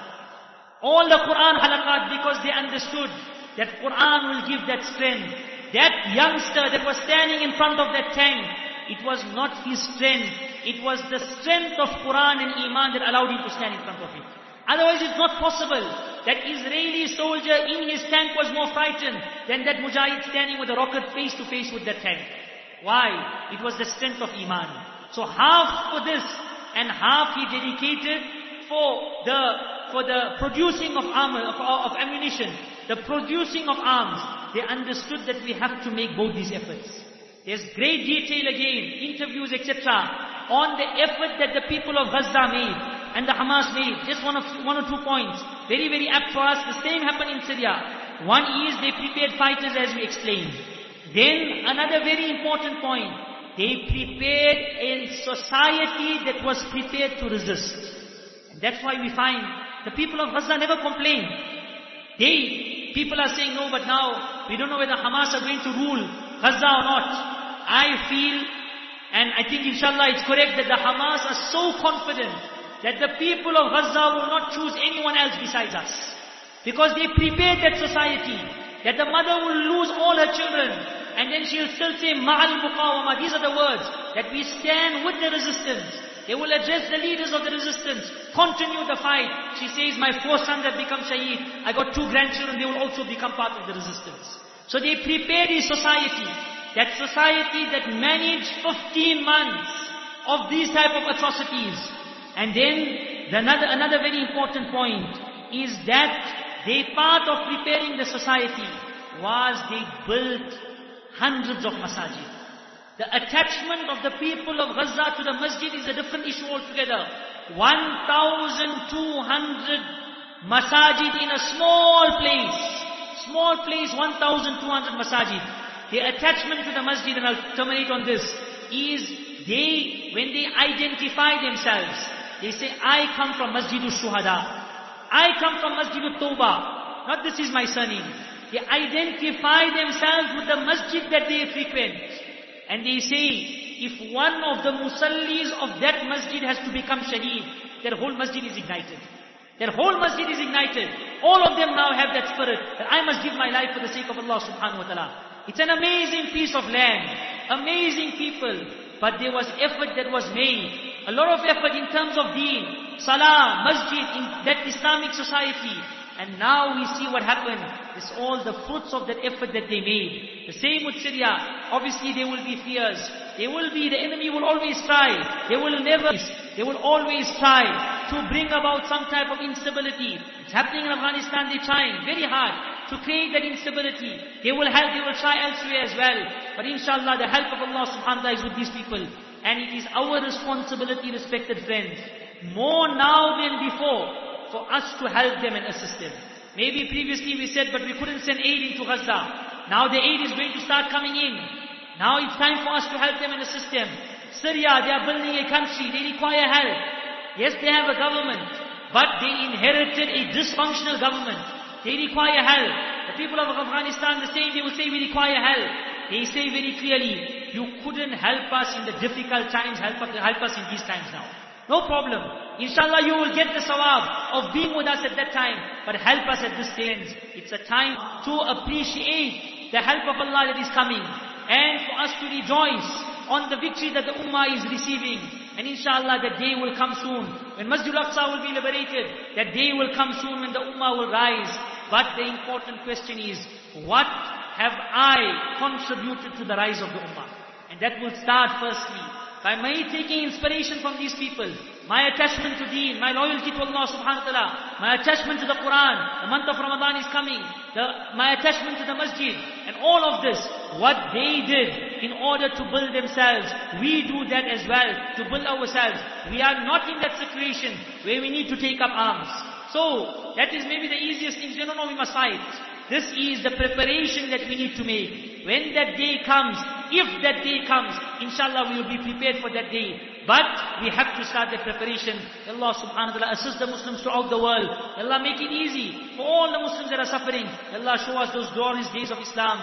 All the Quran halaqat because they understood that Quran will give that strength. That youngster that was standing in front of that tank, it was not his strength. It was the strength of Quran and Iman that allowed him to stand in front of it. Otherwise it's not possible that Israeli soldier in his tank was more frightened than that mujahid standing with a rocket face to face with that tank. Why? It was the strength of Iman. So half for this and half he dedicated for the, for the producing of armor, of, of ammunition, the producing of arms. They understood that we have to make both these efforts. There's great detail again, interviews, etc. on the effort that the people of Gaza made and the Hamas made. Just one, of, one or two points. Very, very apt for us. The same happened in Syria. One is they prepared fighters as we explained. Then another very important point. They prepared a society that was prepared to resist. And that's why we find the people of Gaza never complain. They, people are saying, no, but now we don't know whether Hamas are going to rule Gaza or not. I feel, and I think inshallah it's correct that the Hamas are so confident that the people of Gaza will not choose anyone else besides us. Because they prepared that society, that the mother will lose all her children, and then she'll still say, Ma'al muqawama, these are the words, that we stand with the resistance. They will address the leaders of the resistance, continue the fight. She says, my four sons have become shaheed, I got two grandchildren, they will also become part of the resistance. So they prepared a society, that society that managed 15 months of these type of atrocities. And then, the another, another very important point is that they part of preparing the society was they built hundreds of masajid. The attachment of the people of Gaza to the masjid is a different issue altogether. 1,200 masajid in a small place. Small place, 1,200 masajid. The attachment to the masjid, and I'll terminate on this, is they, when they identify themselves, they say, I come from Masjid Masjidul Shuhada. I come from Masjidul Tawbah. Not this is my surname. They identify themselves with the masjid that they frequent. And they say, if one of the musallis of that masjid has to become shaheed, their whole masjid is ignited. Their whole masjid is ignited. All of them now have that spirit that I must give my life for the sake of Allah subhanahu wa ta'ala. It's an amazing piece of land. Amazing people. But there was effort that was made. A lot of effort in terms of deen, salah, masjid, in that Islamic society. And now we see what happened. It's all the fruits of that effort that they made. The same with Syria. Obviously there will be fears. There will be, the enemy will always try. They will never, they will always try to bring about some type of instability. It's happening in Afghanistan, they're trying very hard to create that instability. They will help, they will try elsewhere as well. But inshallah, the help of Allah subhanahu wa ta'ala is with these people. And it is our responsibility, respected friends, more now than before, for us to help them and assist them. Maybe previously we said, but we couldn't send aid into Gaza. Now the aid is going to start coming in. Now it's time for us to help them and assist them. Syria, they are building a country, they require help. Yes, they have a government, but they inherited a dysfunctional government. They require help. The people of Afghanistan, the same, they will say we require help. They say very clearly, you couldn't help us in the difficult times, help us, help us in these times now. No problem. Inshallah you will get the sawab of being with us at that time. But help us at this stage. It's a time to appreciate the help of Allah that is coming. And for us to rejoice on the victory that the ummah is receiving. And inshallah that day will come soon. When Masjid al-Aqsa will be liberated, that day will come soon when the ummah will rise. But the important question is, what have I contributed to the rise of the ummah? And that will start firstly by my taking inspiration from these people, my attachment to deen, my loyalty to Allah subhanahu wa ta'ala, my attachment to the Quran, the month of Ramadan is coming, the, my attachment to the masjid, and all of this, what they did in order to build themselves, we do that as well, to build ourselves. We are not in that situation where we need to take up arms. So, that is maybe the easiest thing, you don't know we must fight. This is the preparation that we need to make. When that day comes, if that day comes, inshallah we will be prepared for that day. But we have to start the preparation. Allah subhanahu wa ta'ala assist the Muslims throughout the world. Allah make it easy for all the Muslims that are suffering. Allah show us those glorious days of Islam.